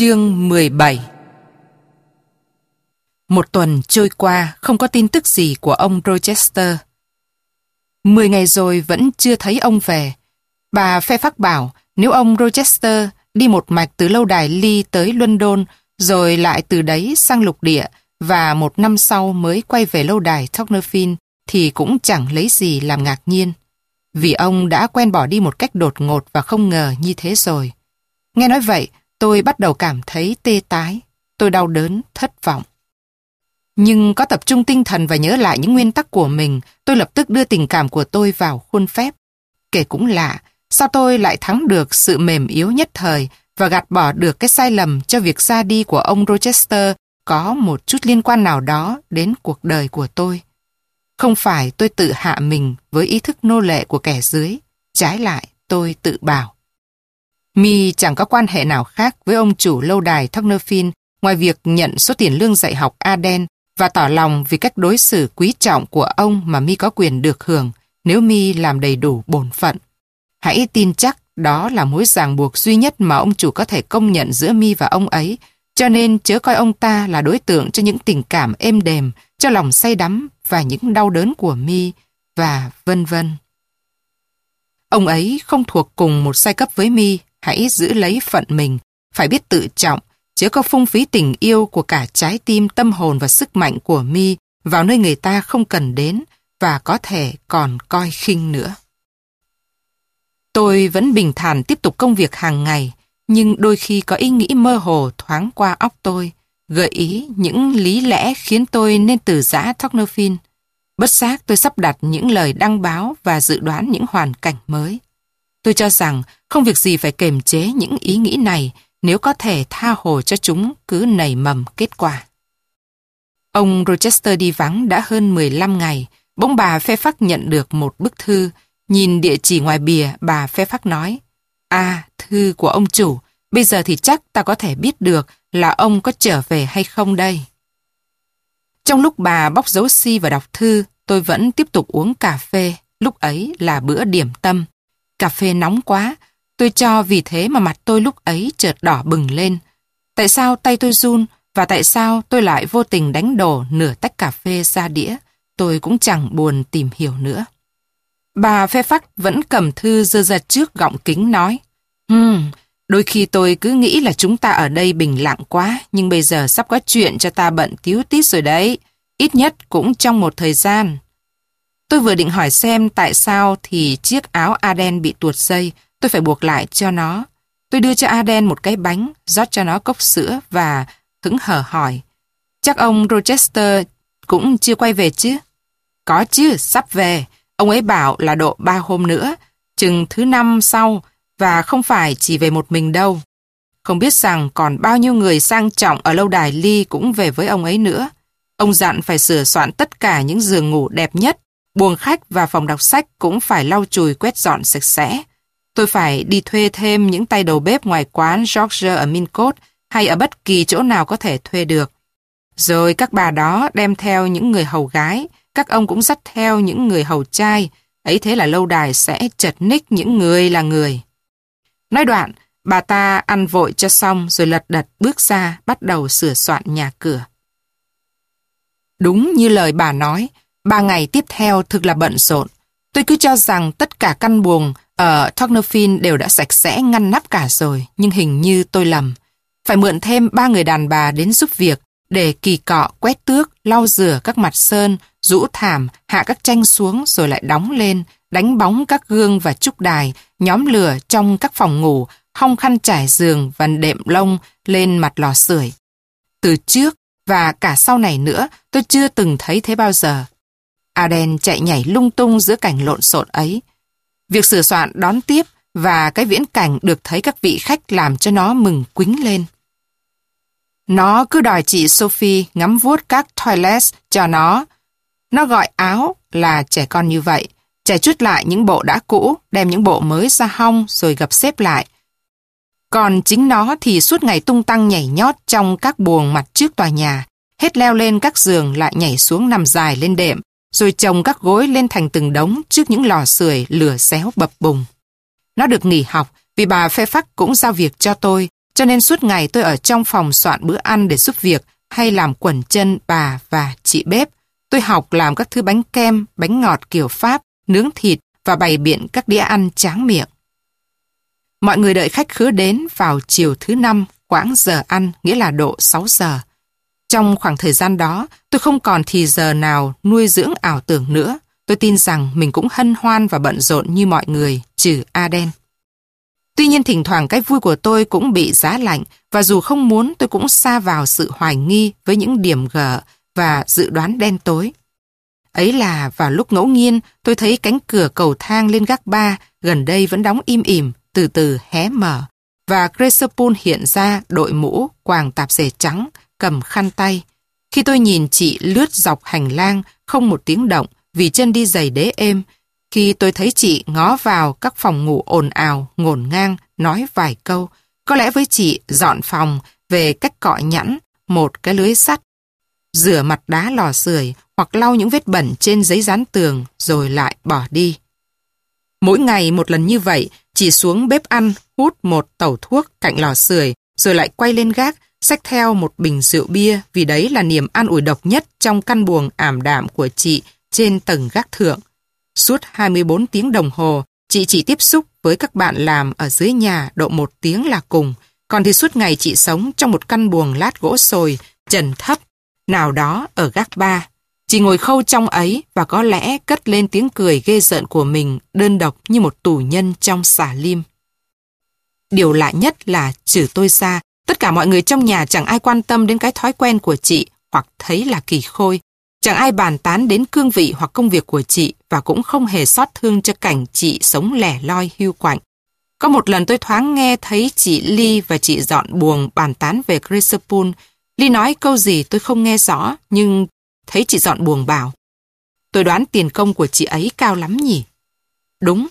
Chương 17 Một tuần trôi qua không có tin tức gì của ông Rochester. Mười ngày rồi vẫn chưa thấy ông về. Bà phe phát bảo nếu ông Rochester đi một mạch từ lâu đài Ly tới London rồi lại từ đấy sang lục địa và một năm sau mới quay về lâu đài Tocnerfin thì cũng chẳng lấy gì làm ngạc nhiên. Vì ông đã quen bỏ đi một cách đột ngột và không ngờ như thế rồi. Nghe nói vậy, Tôi bắt đầu cảm thấy tê tái, tôi đau đớn, thất vọng. Nhưng có tập trung tinh thần và nhớ lại những nguyên tắc của mình, tôi lập tức đưa tình cảm của tôi vào khuôn phép. Kể cũng lạ, sao tôi lại thắng được sự mềm yếu nhất thời và gạt bỏ được cái sai lầm cho việc ra đi của ông Rochester có một chút liên quan nào đó đến cuộc đời của tôi. Không phải tôi tự hạ mình với ý thức nô lệ của kẻ dưới, trái lại tôi tự bảo. Mi chẳng có quan hệ nào khác với ông chủ lâu đài Tocnerfin ngoài việc nhận số tiền lương dạy học Aden và tỏ lòng vì cách đối xử quý trọng của ông mà Mi có quyền được hưởng nếu Mi làm đầy đủ bổn phận. Hãy tin chắc đó là mối ràng buộc duy nhất mà ông chủ có thể công nhận giữa Mi và ông ấy, cho nên chớ coi ông ta là đối tượng cho những tình cảm êm đềm, cho lòng say đắm và những đau đớn của Mi, và vân vân. Ông ấy không thuộc cùng một giai cấp với Mi hãy giữ lấy phận mình, phải biết tự trọng, chứ có phung phí tình yêu của cả trái tim, tâm hồn và sức mạnh của mi vào nơi người ta không cần đến và có thể còn coi khinh nữa. Tôi vẫn bình thản tiếp tục công việc hàng ngày, nhưng đôi khi có ý nghĩ mơ hồ thoáng qua óc tôi, gợi ý những lý lẽ khiến tôi nên từ giã Tocnofin. Bất giác tôi sắp đặt những lời đăng báo và dự đoán những hoàn cảnh mới. Tôi cho rằng không việc gì phải kềm chế những ý nghĩ này nếu có thể tha hồ cho chúng cứ nảy mầm kết quả. Ông Rochester đi vắng đã hơn 15 ngày, bỗng bà phê phắc nhận được một bức thư. Nhìn địa chỉ ngoài bìa, bà phê phắc nói, À, thư của ông chủ, bây giờ thì chắc ta có thể biết được là ông có trở về hay không đây. Trong lúc bà bóc dấu si và đọc thư, tôi vẫn tiếp tục uống cà phê, lúc ấy là bữa điểm tâm. Cà phê nóng quá, tôi cho vì thế mà mặt tôi lúc ấy chợt đỏ bừng lên. Tại sao tay tôi run và tại sao tôi lại vô tình đánh đổ nửa tách cà phê ra đĩa, tôi cũng chẳng buồn tìm hiểu nữa. Bà phê phắc vẫn cầm thư dơ ra trước gọng kính nói, Hmm, đôi khi tôi cứ nghĩ là chúng ta ở đây bình lặng quá, nhưng bây giờ sắp có chuyện cho ta bận tíu tít rồi đấy, ít nhất cũng trong một thời gian. Tôi vừa định hỏi xem tại sao thì chiếc áo Aden bị tuột dây, tôi phải buộc lại cho nó. Tôi đưa cho Aden một cái bánh, rót cho nó cốc sữa và hứng hở hỏi. Chắc ông Rochester cũng chưa quay về chứ? Có chứ, sắp về. Ông ấy bảo là độ ba hôm nữa, chừng thứ năm sau, và không phải chỉ về một mình đâu. Không biết rằng còn bao nhiêu người sang trọng ở lâu đài Ly cũng về với ông ấy nữa. Ông dặn phải sửa soạn tất cả những giường ngủ đẹp nhất Buồng khách và phòng đọc sách cũng phải lau chùi quét dọn sạch sẽ. Tôi phải đi thuê thêm những tay đầu bếp ngoài quán George ở Mincot hay ở bất kỳ chỗ nào có thể thuê được. Rồi các bà đó đem theo những người hầu gái, các ông cũng dắt theo những người hầu trai, ấy thế là lâu đài sẽ chật ních những người là người. Nói đoạn, bà ta ăn vội cho xong rồi lật đật bước ra bắt đầu sửa soạn nhà cửa. Đúng như lời bà nói, Ba ngày tiếp theo thực là bận rộn. Tôi cứ cho rằng tất cả căn buồng ở Tocnofin đều đã sạch sẽ ngăn nắp cả rồi, nhưng hình như tôi lầm. Phải mượn thêm ba người đàn bà đến giúp việc để kỳ cọ, quét tước, lau rửa các mặt sơn, rũ thảm, hạ các tranh xuống rồi lại đóng lên, đánh bóng các gương và trúc đài, nhóm lửa trong các phòng ngủ, hong khăn trải giường và đệm lông lên mặt lò sưởi. Từ trước và cả sau này nữa, tôi chưa từng thấy thế bao giờ. Aden chạy nhảy lung tung giữa cảnh lộn xộn ấy. Việc sửa soạn đón tiếp và cái viễn cảnh được thấy các vị khách làm cho nó mừng quính lên. Nó cứ đòi chị Sophie ngắm vuốt các toilets cho nó. Nó gọi áo là trẻ con như vậy, trẻ chút lại những bộ đã cũ, đem những bộ mới ra hong rồi gập xếp lại. Còn chính nó thì suốt ngày tung tăng nhảy nhót trong các buồng mặt trước tòa nhà, hết leo lên các giường lại nhảy xuống nằm dài lên đệm, rồi chồng các gối lên thành từng đống trước những lò sưởi lửa xéo bập bùng. Nó được nghỉ học vì bà phê phắc cũng giao việc cho tôi cho nên suốt ngày tôi ở trong phòng soạn bữa ăn để giúp việc hay làm quần chân bà và chị bếp. Tôi học làm các thứ bánh kem, bánh ngọt kiểu Pháp, nướng thịt và bày biện các đĩa ăn tráng miệng. Mọi người đợi khách khứa đến vào chiều thứ năm, quãng giờ ăn, nghĩa là độ 6 giờ. Trong khoảng thời gian đó, tôi không còn thì giờ nào nuôi dưỡng ảo tưởng nữa. Tôi tin rằng mình cũng hân hoan và bận rộn như mọi người, trừ Aden. Tuy nhiên thỉnh thoảng cái vui của tôi cũng bị giá lạnh và dù không muốn tôi cũng xa vào sự hoài nghi với những điểm gở và dự đoán đen tối. Ấy là vào lúc ngẫu nhiên tôi thấy cánh cửa cầu thang lên gác ba gần đây vẫn đóng im ỉm, từ từ hé mở và Cresapun hiện ra đội mũ, quàng tạp dề trắng, cầm khăn tay. Khi tôi nhìn chị lướt dọc hành lang không một tiếng động vì chân đi giày đế êm, khi tôi thấy chị ngó vào các phòng ngủ ồn ào, ngổn ngang, nói vài câu, có lẽ với chị dọn phòng về cách cọ nhẵn, một cái lưới sắt, rửa mặt đá lò sưởi hoặc lau những vết bẩn trên giấy dán tường rồi lại bỏ đi. Mỗi ngày một lần như vậy, chị xuống bếp ăn, hút một tẩu thuốc cạnh lò sưởi rồi lại quay lên gác, xách theo một bình rượu bia vì đấy là niềm an ủi độc nhất trong căn buồng ảm đạm của chị trên tầng gác thượng. Suốt 24 tiếng đồng hồ, chị chỉ tiếp xúc với các bạn làm ở dưới nhà độ một tiếng là cùng, còn thì suốt ngày chị sống trong một căn buồng lát gỗ sồi, trần thấp, nào đó ở gác ba. Chị ngồi khâu trong ấy và có lẽ cất lên tiếng cười ghê rợn của mình đơn độc như một tù nhân trong xà lim. Điều lạ nhất là trừ tôi ra, tất cả mọi người trong nhà chẳng ai quan tâm đến cái thói quen của chị hoặc thấy là kỳ khôi. Chẳng ai bàn tán đến cương vị hoặc công việc của chị và cũng không hề xót thương cho cảnh chị sống lẻ loi hưu quạnh. Có một lần tôi thoáng nghe thấy chị Ly và chị dọn buồng bàn tán về Crisopun. Ly nói câu gì tôi không nghe rõ, nhưng thấy chị dọn buồng bảo. Tôi đoán tiền công của chị ấy cao lắm nhỉ? Đúng,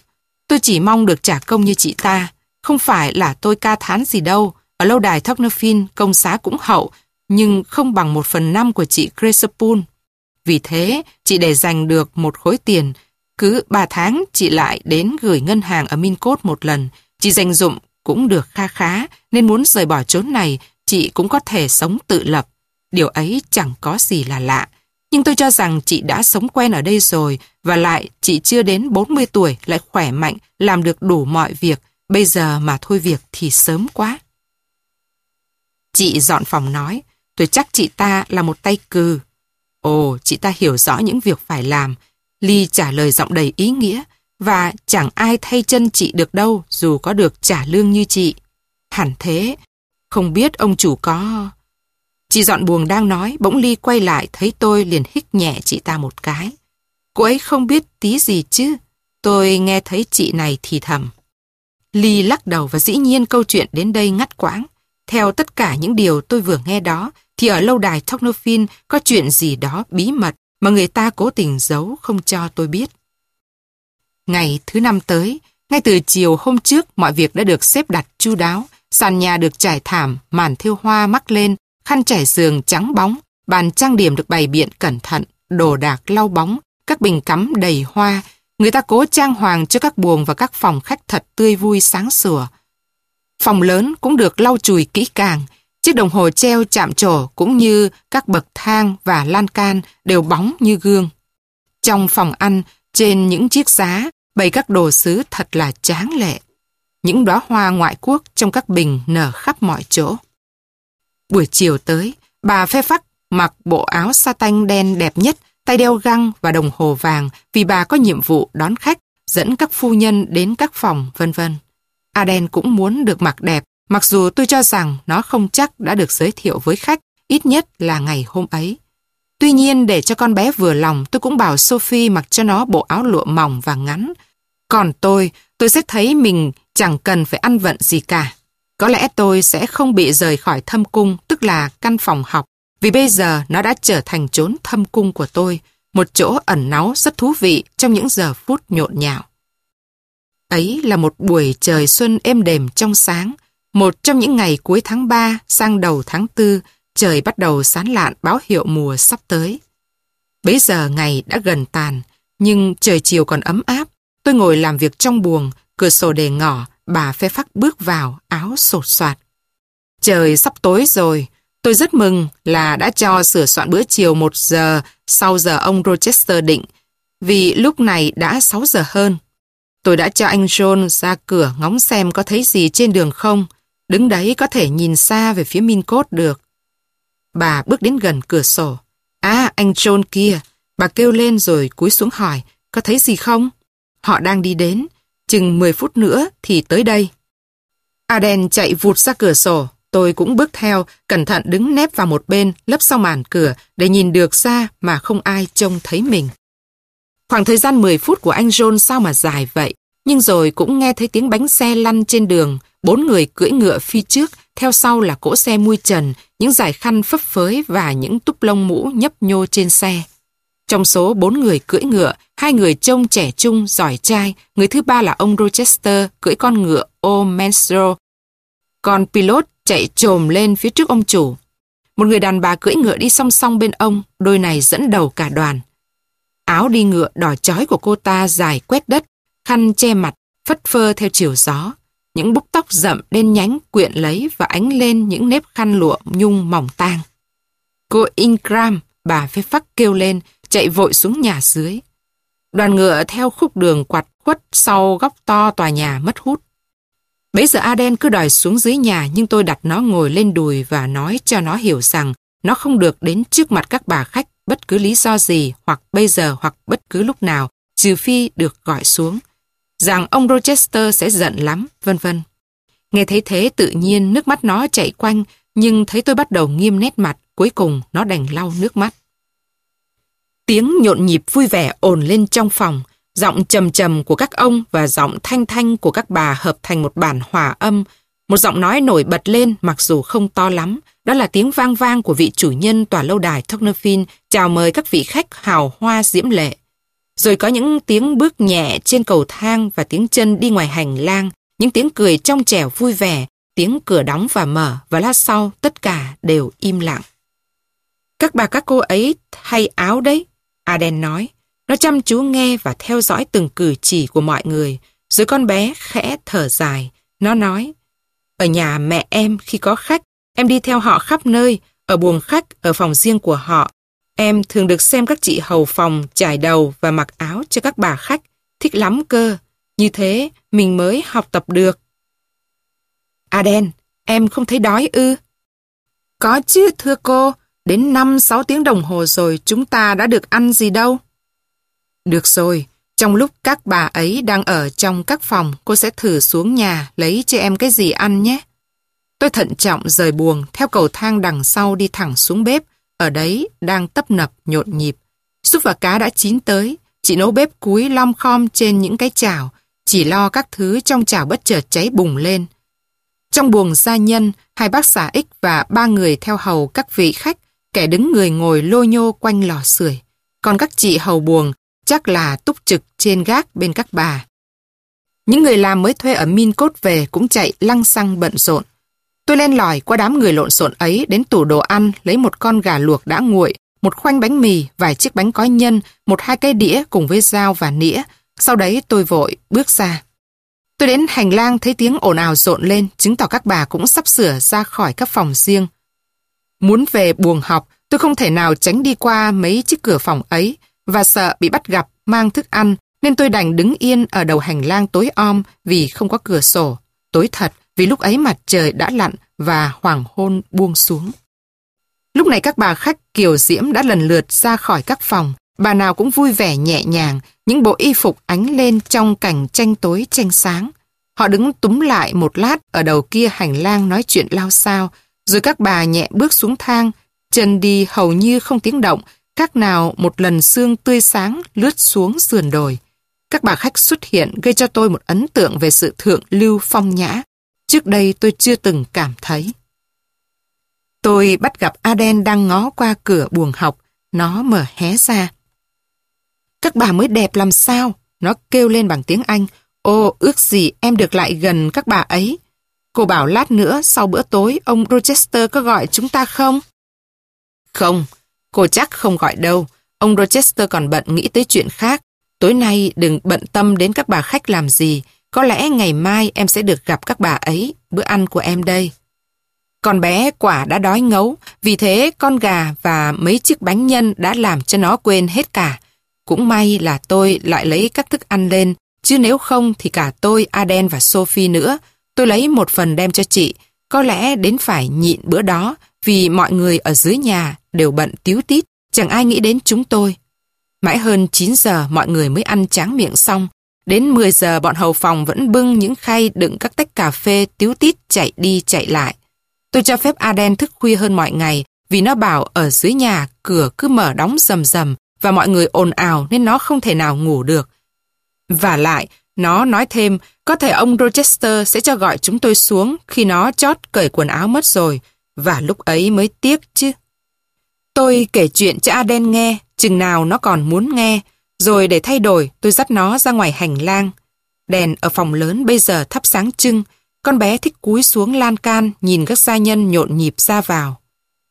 tôi chỉ mong được trả công như chị ta. Không phải là tôi ca thán gì đâu. Ở lâu đài Tocnofin công xá cũng hậu, nhưng không bằng một phần năm của chị Cresapun. Vì thế, chị để dành được một khối tiền, cứ 3 tháng chị lại đến gửi ngân hàng ở Mincot một lần. Chị dành dụng cũng được kha khá, nên muốn rời bỏ chốn này, chị cũng có thể sống tự lập. Điều ấy chẳng có gì là lạ. Nhưng tôi cho rằng chị đã sống quen ở đây rồi, và lại chị chưa đến 40 tuổi lại khỏe mạnh, làm được đủ mọi việc. Bây giờ mà thôi việc thì sớm quá. Chị dọn phòng nói, tôi chắc chị ta là một tay cừ. Ồ, chị ta hiểu rõ những việc phải làm. Ly trả lời giọng đầy ý nghĩa, và chẳng ai thay chân chị được đâu dù có được trả lương như chị. Hẳn thế, không biết ông chủ có... Chị dọn buồng đang nói, bỗng Ly quay lại thấy tôi liền hít nhẹ chị ta một cái. Cô ấy không biết tí gì chứ. Tôi nghe thấy chị này thì thầm. Ly lắc đầu và dĩ nhiên câu chuyện đến đây ngắt quãng. Theo tất cả những điều tôi vừa nghe đó, thì ở lâu đài Tocnofin có chuyện gì đó bí mật mà người ta cố tình giấu không cho tôi biết. Ngày thứ năm tới, ngay từ chiều hôm trước mọi việc đã được xếp đặt chu đáo, sàn nhà được trải thảm, màn thêu hoa mắc lên, khăn trải giường trắng bóng, bàn trang điểm được bày biện cẩn thận, đồ đạc lau bóng, các bình cắm đầy hoa. Người ta cố trang hoàng cho các buồng và các phòng khách thật tươi vui sáng sủa. Phòng lớn cũng được lau chùi kỹ càng, chiếc đồng hồ treo chạm trổ cũng như các bậc thang và lan can đều bóng như gương. Trong phòng ăn, trên những chiếc giá, bày các đồ sứ thật là tráng lệ. Những đóa hoa ngoại quốc trong các bình nở khắp mọi chỗ. Buổi chiều tới, bà phê phắc mặc bộ áo sa tanh đen đẹp nhất, tay đeo găng và đồng hồ vàng vì bà có nhiệm vụ đón khách, dẫn các phu nhân đến các phòng, vân vân. Aden cũng muốn được mặc đẹp, mặc dù tôi cho rằng nó không chắc đã được giới thiệu với khách, ít nhất là ngày hôm ấy. Tuy nhiên để cho con bé vừa lòng tôi cũng bảo Sophie mặc cho nó bộ áo lụa mỏng và ngắn. Còn tôi, tôi sẽ thấy mình chẳng cần phải ăn vận gì cả. Có lẽ tôi sẽ không bị rời khỏi thâm cung, tức là căn phòng học, vì bây giờ nó đã trở thành chốn thâm cung của tôi, một chỗ ẩn náu rất thú vị trong những giờ phút nhộn nhạo. Ấy là một buổi trời xuân êm đềm trong sáng, một trong những ngày cuối tháng 3 sang đầu tháng 4, trời bắt đầu sán lạn báo hiệu mùa sắp tới. Bấy giờ ngày đã gần tàn, nhưng trời chiều còn ấm áp. Tôi ngồi làm việc trong buồng, cửa sổ đề ngỏ, bà phê phắc bước vào, áo sột soạt. Trời sắp tối rồi. Tôi rất mừng là đã cho sửa soạn bữa chiều một giờ sau giờ ông Rochester định, vì lúc này đã 6 giờ hơn. Tôi đã cho anh John ra cửa ngóng xem có thấy gì trên đường không. Đứng đấy có thể nhìn xa về phía Mincốt được. Bà bước đến gần cửa sổ. À, anh John kia. Bà kêu lên rồi cúi xuống hỏi, có thấy gì không? Họ đang đi đến, chừng 10 phút nữa thì tới đây. Aden chạy vụt ra cửa sổ, tôi cũng bước theo, cẩn thận đứng nép vào một bên, lấp sau màn cửa để nhìn được xa mà không ai trông thấy mình. Khoảng thời gian 10 phút của anh John sao mà dài vậy, nhưng rồi cũng nghe thấy tiếng bánh xe lăn trên đường, bốn người cưỡi ngựa phi trước, theo sau là cỗ xe mui trần, những dải khăn phấp phới và những túp lông mũ nhấp nhô trên xe. Trong số bốn người cưỡi ngựa, hai người trông trẻ trung, giỏi trai, người thứ ba là ông Rochester cưỡi con ngựa ô Còn pilot chạy trồm lên phía trước ông chủ. Một người đàn bà cưỡi ngựa đi song song bên ông, đôi này dẫn đầu cả đoàn. Áo đi ngựa đỏ chói của cô ta dài quét đất, khăn che mặt, phất phơ theo chiều gió. Những búp tóc rậm đen nhánh quyện lấy và ánh lên những nếp khăn lụa nhung mỏng tang. Cô Ingram, bà phê phắc kêu lên, chạy vội xuống nhà dưới. Đoàn ngựa theo khúc đường quạt khuất sau góc to tòa nhà mất hút. Bấy giờ Aden cứ đòi xuống dưới nhà nhưng tôi đặt nó ngồi lên đùi và nói cho nó hiểu rằng nó không được đến trước mặt các bà khách bất cứ lý do gì hoặc bây giờ hoặc bất cứ lúc nào trừ phi được gọi xuống. Rằng ông Rochester sẽ giận lắm, vân vân. Nghe thấy thế tự nhiên nước mắt nó chạy quanh nhưng thấy tôi bắt đầu nghiêm nét mặt cuối cùng nó đành lau nước mắt. Tiếng nhộn nhịp vui vẻ ồn lên trong phòng, giọng trầm trầm của các ông và giọng thanh thanh của các bà hợp thành một bản hòa âm. Một giọng nói nổi bật lên mặc dù không to lắm, đó là tiếng vang vang của vị chủ nhân tòa lâu đài Tocnofin chào mời các vị khách hào hoa diễm lệ. Rồi có những tiếng bước nhẹ trên cầu thang và tiếng chân đi ngoài hành lang, những tiếng cười trong trẻo vui vẻ, tiếng cửa đóng và mở và lát sau tất cả đều im lặng. Các bà các cô ấy thay áo đấy, Aden nói. Nó chăm chú nghe và theo dõi từng cử chỉ của mọi người. Rồi con bé khẽ thở dài. Nó nói, ở nhà mẹ em khi có khách, em đi theo họ khắp nơi, ở buồng khách, ở phòng riêng của họ. Em thường được xem các chị hầu phòng trải đầu và mặc áo cho các bà khách. Thích lắm cơ. Như thế, mình mới học tập được. Aden, em không thấy đói ư? Có chứ, thưa cô. Đến 5-6 tiếng đồng hồ rồi chúng ta đã được ăn gì đâu. Được rồi, trong lúc các bà ấy đang ở trong các phòng, cô sẽ thử xuống nhà lấy cho em cái gì ăn nhé. Tôi thận trọng rời buồng, theo cầu thang đằng sau đi thẳng xuống bếp, ở đấy đang tấp nập nhộn nhịp. Súp và cá đã chín tới, chị nấu bếp cúi lom khom trên những cái chảo, chỉ lo các thứ trong chảo bất chợt cháy bùng lên. Trong buồng gia nhân, hai bác xã ích và ba người theo hầu các vị khách kẻ đứng người ngồi lô nhô quanh lò sưởi còn các chị hầu buồng chắc là túc trực trên gác bên các bà. Những người làm mới thuê ở Min Cốt về cũng chạy lăng xăng bận rộn. Tôi len lỏi qua đám người lộn xộn ấy đến tủ đồ ăn lấy một con gà luộc đã nguội, một khoanh bánh mì, vài chiếc bánh có nhân, một hai cây đĩa cùng với dao và nĩa. Sau đấy tôi vội bước ra. Tôi đến hành lang thấy tiếng ồn ào rộn lên, chứng tỏ các bà cũng sắp sửa ra khỏi các phòng riêng. Muốn về buồng học, tôi không thể nào tránh đi qua mấy chiếc cửa phòng ấy và sợ bị bắt gặp mang thức ăn nên tôi đành đứng yên ở đầu hành lang tối om vì không có cửa sổ. Tối thật vì lúc ấy mặt trời đã lặn và hoàng hôn buông xuống. Lúc này các bà khách kiều diễm đã lần lượt ra khỏi các phòng, bà nào cũng vui vẻ nhẹ nhàng, những bộ y phục ánh lên trong cảnh tranh tối tranh sáng. Họ đứng túm lại một lát ở đầu kia hành lang nói chuyện lao sao, rồi các bà nhẹ bước xuống thang, chân đi hầu như không tiếng động, các nào một lần xương tươi sáng lướt xuống sườn đồi. Các bà khách xuất hiện gây cho tôi một ấn tượng về sự thượng lưu phong nhã. Trước đây tôi chưa từng cảm thấy. Tôi bắt gặp Aden đang ngó qua cửa buồng học, nó mở hé ra. Các bà mới đẹp làm sao? Nó kêu lên bằng tiếng Anh. Ô, ước gì em được lại gần các bà ấy. Cô bảo lát nữa sau bữa tối ông Rochester có gọi chúng ta không? Không, cô chắc không gọi đâu. Ông Rochester còn bận nghĩ tới chuyện khác. Tối nay đừng bận tâm đến các bà khách làm gì. Có lẽ ngày mai em sẽ được gặp các bà ấy, bữa ăn của em đây. Con bé quả đã đói ngấu, vì thế con gà và mấy chiếc bánh nhân đã làm cho nó quên hết cả. Cũng may là tôi lại lấy các thức ăn lên, chứ nếu không thì cả tôi, Aden và Sophie nữa. Tôi lấy một phần đem cho chị, có lẽ đến phải nhịn bữa đó, vì mọi người ở dưới nhà đều bận tiếu tít, chẳng ai nghĩ đến chúng tôi. Mãi hơn 9 giờ mọi người mới ăn tráng miệng xong. Đến 10 giờ bọn hầu phòng vẫn bưng những khay đựng các tách cà phê tiếu tít chạy đi chạy lại. Tôi cho phép Aden thức khuya hơn mọi ngày vì nó bảo ở dưới nhà cửa cứ mở đóng rầm rầm và mọi người ồn ào nên nó không thể nào ngủ được. Và lại, nó nói thêm có thể ông Rochester sẽ cho gọi chúng tôi xuống khi nó chót cởi quần áo mất rồi và lúc ấy mới tiếc chứ. Tôi kể chuyện cho Aden nghe chừng nào nó còn muốn nghe rồi để thay đổi tôi dắt nó ra ngoài hành lang. Đèn ở phòng lớn bây giờ thắp sáng trưng con bé thích cúi xuống lan can nhìn các gia nhân nhộn nhịp ra vào.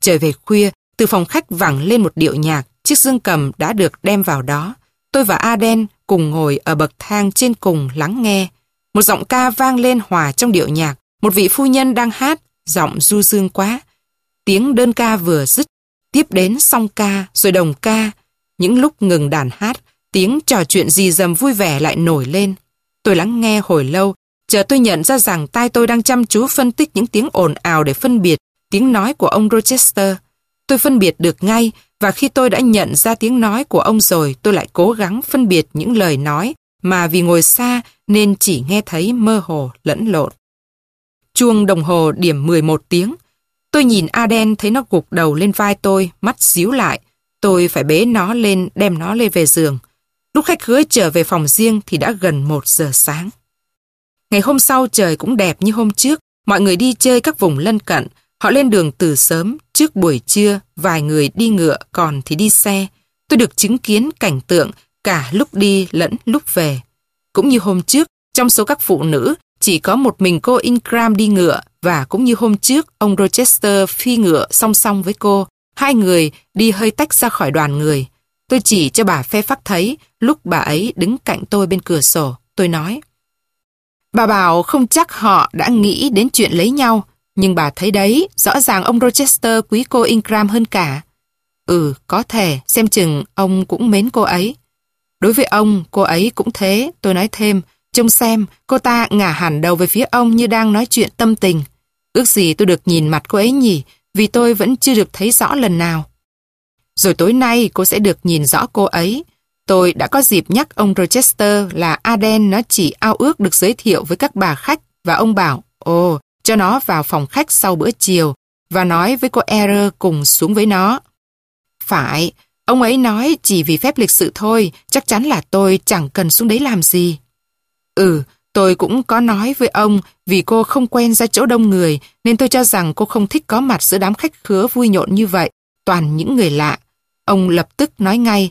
Trời về khuya, từ phòng khách vẳng lên một điệu nhạc, chiếc dương cầm đã được đem vào đó. Tôi và Aden cùng ngồi ở bậc thang trên cùng lắng nghe. Một giọng ca vang lên hòa trong điệu nhạc, một vị phu nhân đang hát, giọng du dương quá. Tiếng đơn ca vừa dứt, tiếp đến song ca, rồi đồng ca. Những lúc ngừng đàn hát, tiếng trò chuyện gì dầm vui vẻ lại nổi lên. Tôi lắng nghe hồi lâu, Chờ tôi nhận ra rằng tai tôi đang chăm chú phân tích những tiếng ồn ào để phân biệt tiếng nói của ông Rochester. Tôi phân biệt được ngay và khi tôi đã nhận ra tiếng nói của ông rồi tôi lại cố gắng phân biệt những lời nói mà vì ngồi xa nên chỉ nghe thấy mơ hồ lẫn lộn. Chuông đồng hồ điểm 11 tiếng. Tôi nhìn Aden thấy nó gục đầu lên vai tôi, mắt díu lại. Tôi phải bế nó lên, đem nó lên về giường. Lúc khách khứa trở về phòng riêng thì đã gần một giờ sáng. Ngày hôm sau trời cũng đẹp như hôm trước, mọi người đi chơi các vùng lân cận, họ lên đường từ sớm, trước buổi trưa, vài người đi ngựa, còn thì đi xe. Tôi được chứng kiến cảnh tượng cả lúc đi lẫn lúc về. Cũng như hôm trước, trong số các phụ nữ, chỉ có một mình cô Ingram đi ngựa và cũng như hôm trước, ông Rochester phi ngựa song song với cô. Hai người đi hơi tách ra khỏi đoàn người. Tôi chỉ cho bà phe phát thấy lúc bà ấy đứng cạnh tôi bên cửa sổ. Tôi nói, Bà bảo không chắc họ đã nghĩ đến chuyện lấy nhau, nhưng bà thấy đấy, rõ ràng ông Rochester quý cô Ingram hơn cả. Ừ, có thể, xem chừng ông cũng mến cô ấy. Đối với ông, cô ấy cũng thế, tôi nói thêm, trông xem, cô ta ngả hẳn đầu về phía ông như đang nói chuyện tâm tình. Ước gì tôi được nhìn mặt cô ấy nhỉ, vì tôi vẫn chưa được thấy rõ lần nào. Rồi tối nay cô sẽ được nhìn rõ cô ấy, Tôi đã có dịp nhắc ông Rochester là Aden nó chỉ ao ước được giới thiệu với các bà khách và ông bảo, ồ, cho nó vào phòng khách sau bữa chiều và nói với cô Error cùng xuống với nó. Phải, ông ấy nói chỉ vì phép lịch sự thôi, chắc chắn là tôi chẳng cần xuống đấy làm gì. Ừ, tôi cũng có nói với ông vì cô không quen ra chỗ đông người nên tôi cho rằng cô không thích có mặt giữa đám khách khứa vui nhộn như vậy, toàn những người lạ. Ông lập tức nói ngay,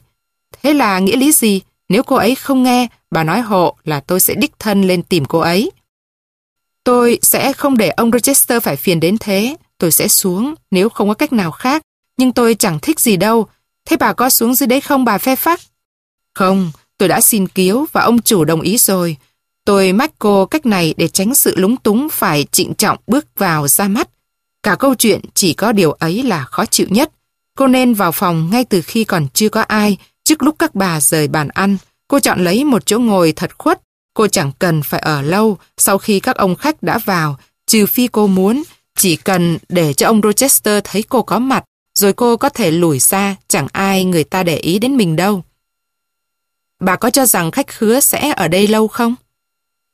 Thế là nghĩa lý gì? Nếu cô ấy không nghe, bà nói hộ là tôi sẽ đích thân lên tìm cô ấy. Tôi sẽ không để ông Rochester phải phiền đến thế. Tôi sẽ xuống nếu không có cách nào khác. Nhưng tôi chẳng thích gì đâu. Thế bà có xuống dưới đấy không bà phê phắc? Không, tôi đã xin cứu và ông chủ đồng ý rồi. Tôi mách cô cách này để tránh sự lúng túng phải trịnh trọng bước vào ra mắt. Cả câu chuyện chỉ có điều ấy là khó chịu nhất. Cô nên vào phòng ngay từ khi còn chưa có ai Trước lúc các bà rời bàn ăn, cô chọn lấy một chỗ ngồi thật khuất. Cô chẳng cần phải ở lâu sau khi các ông khách đã vào, trừ phi cô muốn, chỉ cần để cho ông Rochester thấy cô có mặt, rồi cô có thể lùi xa, chẳng ai người ta để ý đến mình đâu. Bà có cho rằng khách khứa sẽ ở đây lâu không?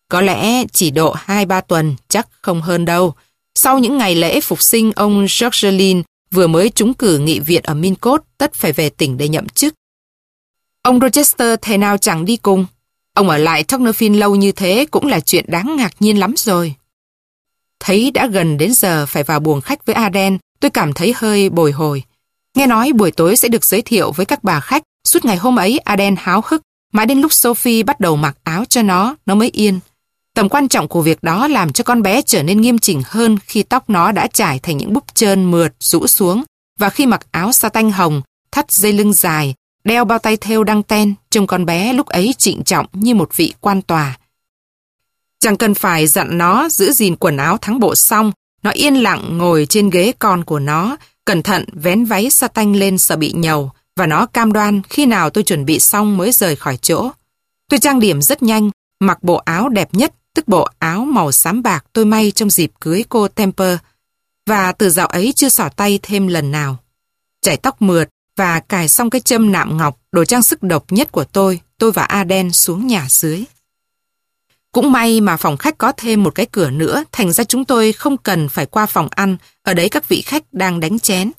Có lẽ chỉ độ 2-3 tuần, chắc không hơn đâu. Sau những ngày lễ phục sinh ông Georgelin vừa mới trúng cử nghị viện ở mincote tất phải về tỉnh để nhậm chức. Ông Rochester thế nào chẳng đi cùng. Ông ở lại Tocnofin lâu như thế cũng là chuyện đáng ngạc nhiên lắm rồi. Thấy đã gần đến giờ phải vào buồng khách với Aden, tôi cảm thấy hơi bồi hồi. Nghe nói buổi tối sẽ được giới thiệu với các bà khách. Suốt ngày hôm ấy Aden háo hức, mãi đến lúc Sophie bắt đầu mặc áo cho nó, nó mới yên. Tầm quan trọng của việc đó làm cho con bé trở nên nghiêm chỉnh hơn khi tóc nó đã trải thành những búp trơn mượt rũ xuống và khi mặc áo sa tanh hồng, thắt dây lưng dài, đeo bao tay thêu đăng ten, trông con bé lúc ấy trịnh trọng như một vị quan tòa. Chẳng cần phải dặn nó giữ gìn quần áo thắng bộ xong, Nó yên lặng ngồi trên ghế con của nó, cẩn thận vén váy sa tanh lên sợ bị nhầu, và nó cam đoan khi nào tôi chuẩn bị xong mới rời khỏi chỗ. Tôi trang điểm rất nhanh, mặc bộ áo đẹp nhất, tức bộ áo màu xám bạc tôi may trong dịp cưới cô Temper, và từ dạo ấy chưa xỏ tay thêm lần nào. Chải tóc mượt và cài xong cái châm nạm ngọc, đồ trang sức độc nhất của tôi, tôi và Aden xuống nhà dưới. Cũng may mà phòng khách có thêm một cái cửa nữa, thành ra chúng tôi không cần phải qua phòng ăn, ở đấy các vị khách đang đánh chén.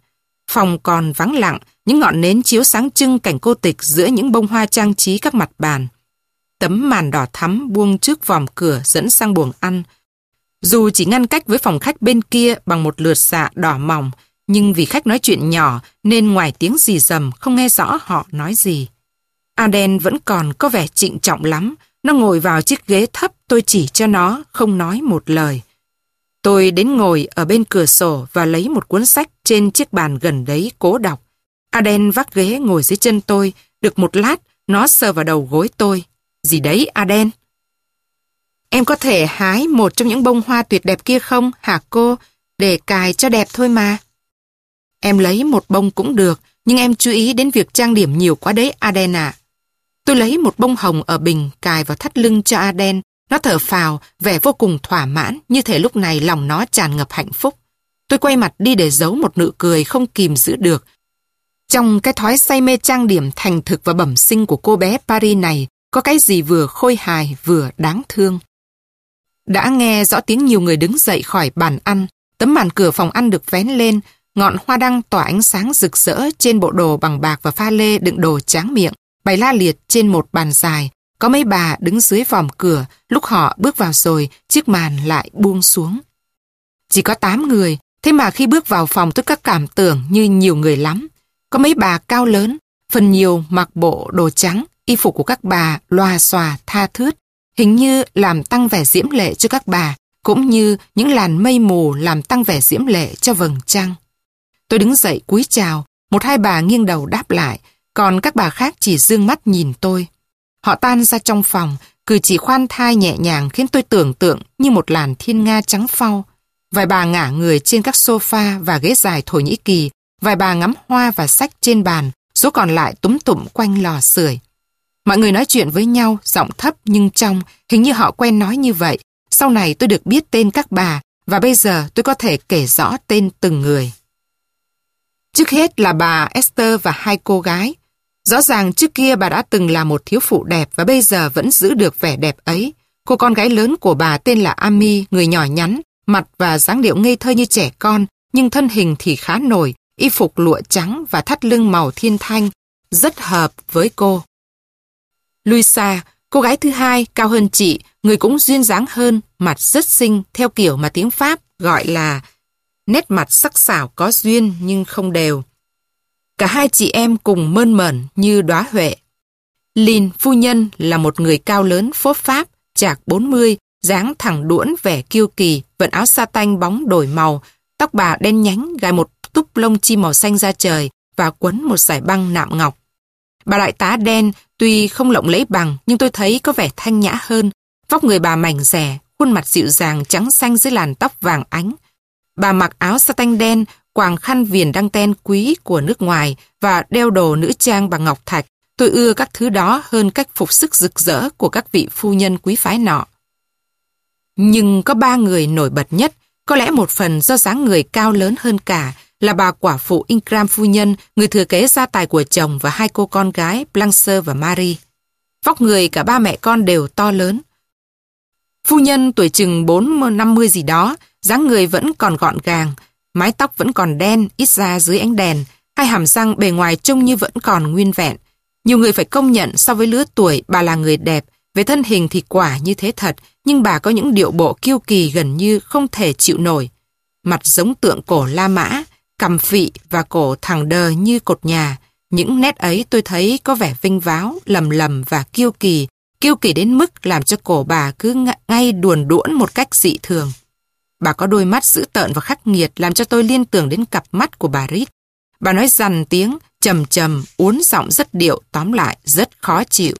Phòng còn vắng lặng, những ngọn nến chiếu sáng trưng cảnh cô tịch giữa những bông hoa trang trí các mặt bàn. Tấm màn đỏ thắm buông trước vòm cửa dẫn sang buồng ăn. Dù chỉ ngăn cách với phòng khách bên kia bằng một lượt xạ đỏ mỏng, nhưng vì khách nói chuyện nhỏ nên ngoài tiếng gì dầm không nghe rõ họ nói gì. Aden vẫn còn có vẻ trịnh trọng lắm, nó ngồi vào chiếc ghế thấp tôi chỉ cho nó, không nói một lời. Tôi đến ngồi ở bên cửa sổ và lấy một cuốn sách trên chiếc bàn gần đấy cố đọc. Aden vác ghế ngồi dưới chân tôi, được một lát, nó sờ vào đầu gối tôi. Gì đấy, Aden? Em có thể hái một trong những bông hoa tuyệt đẹp kia không, hả cô? Để cài cho đẹp thôi mà. Em lấy một bông cũng được, nhưng em chú ý đến việc trang điểm nhiều quá đấy, Aden à. Tôi lấy một bông hồng ở bình cài vào thắt lưng cho Aden. Nó thở phào, vẻ vô cùng thỏa mãn, như thể lúc này lòng nó tràn ngập hạnh phúc. Tôi quay mặt đi để giấu một nụ cười không kìm giữ được. Trong cái thói say mê trang điểm thành thực và bẩm sinh của cô bé Paris này, có cái gì vừa khôi hài vừa đáng thương. Đã nghe rõ tiếng nhiều người đứng dậy khỏi bàn ăn, tấm màn cửa phòng ăn được vén lên, ngọn hoa đăng tỏa ánh sáng rực rỡ trên bộ đồ bằng bạc và pha lê đựng đồ tráng miệng bày la liệt trên một bàn dài. Có mấy bà đứng dưới vòm cửa, lúc họ bước vào rồi, chiếc màn lại buông xuống. Chỉ có 8 người, thế mà khi bước vào phòng tôi các cảm tưởng như nhiều người lắm. Có mấy bà cao lớn, phần nhiều mặc bộ đồ trắng, y phục của các bà loa xòa, tha thướt, hình như làm tăng vẻ diễm lệ cho các bà, cũng như những làn mây mù làm tăng vẻ diễm lệ cho vầng trăng. Tôi đứng dậy cúi chào, một hai bà nghiêng đầu đáp lại, còn các bà khác chỉ dương mắt nhìn tôi. Họ tan ra trong phòng, cử chỉ khoan thai nhẹ nhàng khiến tôi tưởng tượng như một làn thiên nga trắng phau. Vài bà ngả người trên các sofa và ghế dài Thổ Nhĩ Kỳ, vài bà ngắm hoa và sách trên bàn, số còn lại túm tụm quanh lò sưởi. Mọi người nói chuyện với nhau, giọng thấp nhưng trong, hình như họ quen nói như vậy. Sau này tôi được biết tên các bà, và bây giờ tôi có thể kể rõ tên từng người. Trước hết là bà Esther và hai cô gái. Rõ ràng trước kia bà đã từng là một thiếu phụ đẹp và bây giờ vẫn giữ được vẻ đẹp ấy. Cô con gái lớn của bà tên là Ami, người nhỏ nhắn, mặt và dáng điệu ngây thơ như trẻ con, nhưng thân hình thì khá nổi, y phục lụa trắng và thắt lưng màu thiên thanh, rất hợp với cô. Luisa, cô gái thứ hai, cao hơn chị, người cũng duyên dáng hơn, mặt rất xinh, theo kiểu mà tiếng Pháp gọi là nét mặt sắc sảo có duyên nhưng không đều. Cả hai chị em cùng mơn mởn như đóa huệ. Lin phu nhân là một người cao lớn phốt pháp, chạc 40, dáng thẳng đuỗn vẻ kiêu kỳ, vận áo sa tanh bóng đổi màu, tóc bà đen nhánh gài một túp lông chim màu xanh ra trời và quấn một sải băng nạm ngọc. Bà đại tá đen tuy không lộng lẫy bằng nhưng tôi thấy có vẻ thanh nhã hơn. Vóc người bà mảnh rẻ, khuôn mặt dịu dàng trắng xanh dưới làn tóc vàng ánh. Bà mặc áo sa tanh đen quàng khăn viền đăng ten quý của nước ngoài và đeo đồ nữ trang bằng ngọc thạch. Tôi ưa các thứ đó hơn cách phục sức rực rỡ của các vị phu nhân quý phái nọ. Nhưng có ba người nổi bật nhất, có lẽ một phần do dáng người cao lớn hơn cả là bà quả phụ Ingram phu nhân, người thừa kế gia tài của chồng và hai cô con gái Blanche và Marie. Vóc người cả ba mẹ con đều to lớn. Phu nhân tuổi chừng 4-50 gì đó, dáng người vẫn còn gọn gàng, Mái tóc vẫn còn đen, ít ra dưới ánh đèn, hai hàm răng bề ngoài trông như vẫn còn nguyên vẹn. Nhiều người phải công nhận so với lứa tuổi bà là người đẹp, về thân hình thì quả như thế thật, nhưng bà có những điệu bộ kiêu kỳ gần như không thể chịu nổi. Mặt giống tượng cổ La Mã, cằm phị và cổ thẳng đờ như cột nhà. Những nét ấy tôi thấy có vẻ vinh váo, lầm lầm và kiêu kỳ, kiêu kỳ đến mức làm cho cổ bà cứ ngay đuồn đuỗn một cách dị thường. Bà có đôi mắt dữ tợn và khắc nghiệt làm cho tôi liên tưởng đến cặp mắt của bà Rít. Bà nói dằn tiếng, trầm trầm, uốn giọng rất điệu, tóm lại rất khó chịu.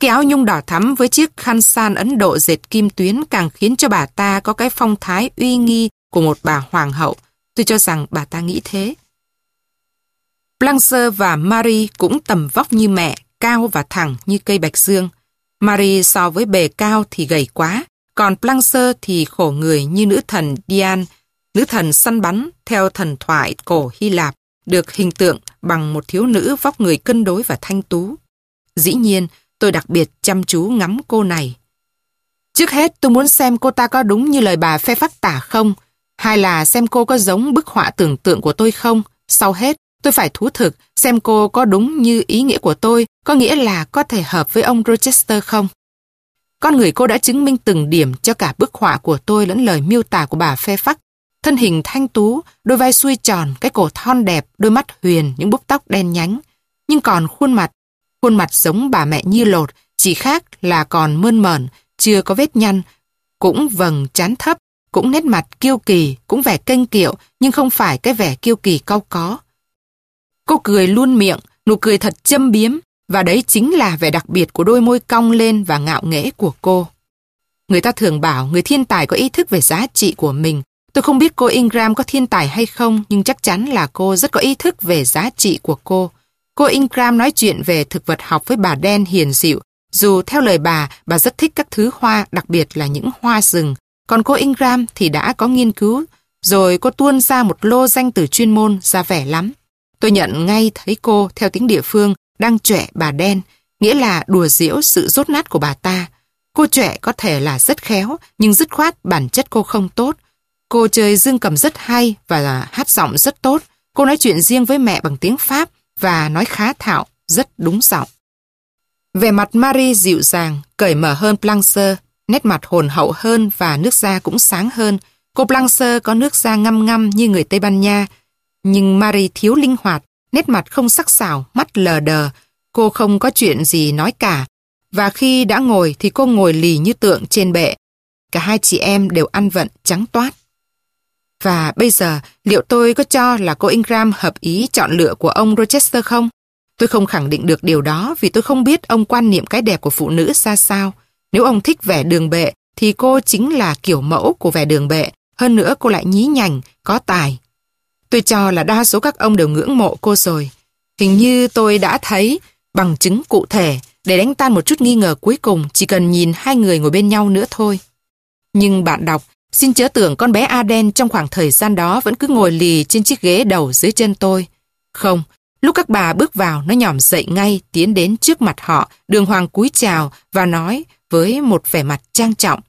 Cái áo nhung đỏ thắm với chiếc khăn san Ấn Độ dệt kim tuyến càng khiến cho bà ta có cái phong thái uy nghi của một bà hoàng hậu. Tôi cho rằng bà ta nghĩ thế. Blanche và Marie cũng tầm vóc như mẹ, cao và thẳng như cây bạch dương. Marie so với bề cao thì gầy quá, còn Blanche thì khổ người như nữ thần Diane, nữ thần săn bắn theo thần thoại cổ Hy Lạp, được hình tượng bằng một thiếu nữ vóc người cân đối và thanh tú. Dĩ nhiên, tôi đặc biệt chăm chú ngắm cô này. Trước hết tôi muốn xem cô ta có đúng như lời bà phê phát tả không, hay là xem cô có giống bức họa tưởng tượng của tôi không. Sau hết, tôi phải thú thực xem cô có đúng như ý nghĩa của tôi, có nghĩa là có thể hợp với ông Rochester không. Con người cô đã chứng minh từng điểm cho cả bức họa của tôi lẫn lời miêu tả của bà phê phắc. Thân hình thanh tú, đôi vai xuôi tròn, cái cổ thon đẹp, đôi mắt huyền, những búp tóc đen nhánh. Nhưng còn khuôn mặt, khuôn mặt giống bà mẹ như lột, chỉ khác là còn mơn mởn, chưa có vết nhăn, cũng vầng trán thấp, cũng nét mặt kiêu kỳ, cũng vẻ kênh kiệu, nhưng không phải cái vẻ kiêu kỳ cau có. Cô cười luôn miệng, nụ cười thật châm biếm, và đấy chính là vẻ đặc biệt của đôi môi cong lên và ngạo nghễ của cô. Người ta thường bảo người thiên tài có ý thức về giá trị của mình. Tôi không biết cô Ingram có thiên tài hay không, nhưng chắc chắn là cô rất có ý thức về giá trị của cô. Cô Ingram nói chuyện về thực vật học với bà đen hiền dịu, dù theo lời bà, bà rất thích các thứ hoa, đặc biệt là những hoa rừng. Còn cô Ingram thì đã có nghiên cứu, rồi cô tuôn ra một lô danh từ chuyên môn ra vẻ lắm. Tôi nhận ngay thấy cô, theo tiếng địa phương, đang trẻ bà đen, nghĩa là đùa giễu sự rốt nát của bà ta. Cô trẻ có thể là rất khéo, nhưng dứt khoát bản chất cô không tốt. Cô chơi dương cầm rất hay và hát giọng rất tốt. Cô nói chuyện riêng với mẹ bằng tiếng Pháp và nói khá thạo, rất đúng giọng. về mặt Marie dịu dàng, cởi mở hơn Blanche, nét mặt hồn hậu hơn và nước da cũng sáng hơn. Cô Blancer có nước da ngăm ngăm như người Tây Ban Nha, nhưng Marie thiếu linh hoạt, nét mặt không sắc sảo, mắt lờ đờ. Cô không có chuyện gì nói cả. Và khi đã ngồi thì cô ngồi lì như tượng trên bệ. Cả hai chị em đều ăn vận trắng toát. Và bây giờ, liệu tôi có cho là cô Ingram hợp ý chọn lựa của ông Rochester không? Tôi không khẳng định được điều đó vì tôi không biết ông quan niệm cái đẹp của phụ nữ ra sao. Nếu ông thích vẻ đường bệ, thì cô chính là kiểu mẫu của vẻ đường bệ. Hơn nữa cô lại nhí nhảnh, có tài. Tôi cho là đa số các ông đều ngưỡng mộ cô rồi. Hình như tôi đã thấy bằng chứng cụ thể để đánh tan một chút nghi ngờ cuối cùng chỉ cần nhìn hai người ngồi bên nhau nữa thôi. Nhưng bạn đọc, xin chớ tưởng con bé Aden trong khoảng thời gian đó vẫn cứ ngồi lì trên chiếc ghế đầu dưới chân tôi. Không, lúc các bà bước vào nó nhỏm dậy ngay tiến đến trước mặt họ, đường hoàng cúi chào và nói với một vẻ mặt trang trọng.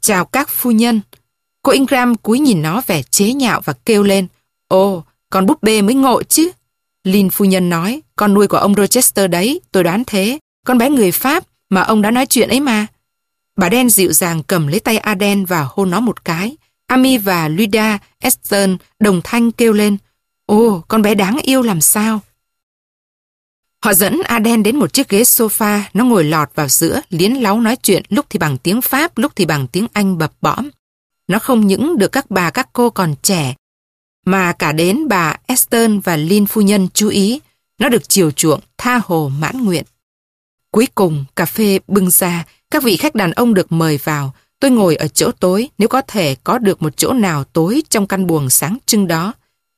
Chào các phu nhân. Cô Ingram cúi nhìn nó vẻ chế nhạo và kêu lên. Ồ, con búp bê mới ngộ chứ. Lin phu nhân nói, con nuôi của ông Rochester đấy, tôi đoán thế. Con bé người Pháp mà ông đã nói chuyện ấy mà. Bà đen dịu dàng cầm lấy tay Aden và hôn nó một cái. Ami và Luda Eston đồng thanh kêu lên. Ồ, con bé đáng yêu làm sao? Họ dẫn Aden đến một chiếc ghế sofa, nó ngồi lọt vào giữa, liến láu nói chuyện lúc thì bằng tiếng Pháp, lúc thì bằng tiếng Anh bập bõm. Nó không những được các bà các cô còn trẻ, mà cả đến bà Esther và Lin phu nhân chú ý, nó được chiều chuộng, tha hồ mãn nguyện. Cuối cùng, cà phê bưng ra, các vị khách đàn ông được mời vào. Tôi ngồi ở chỗ tối, nếu có thể có được một chỗ nào tối trong căn buồng sáng trưng đó.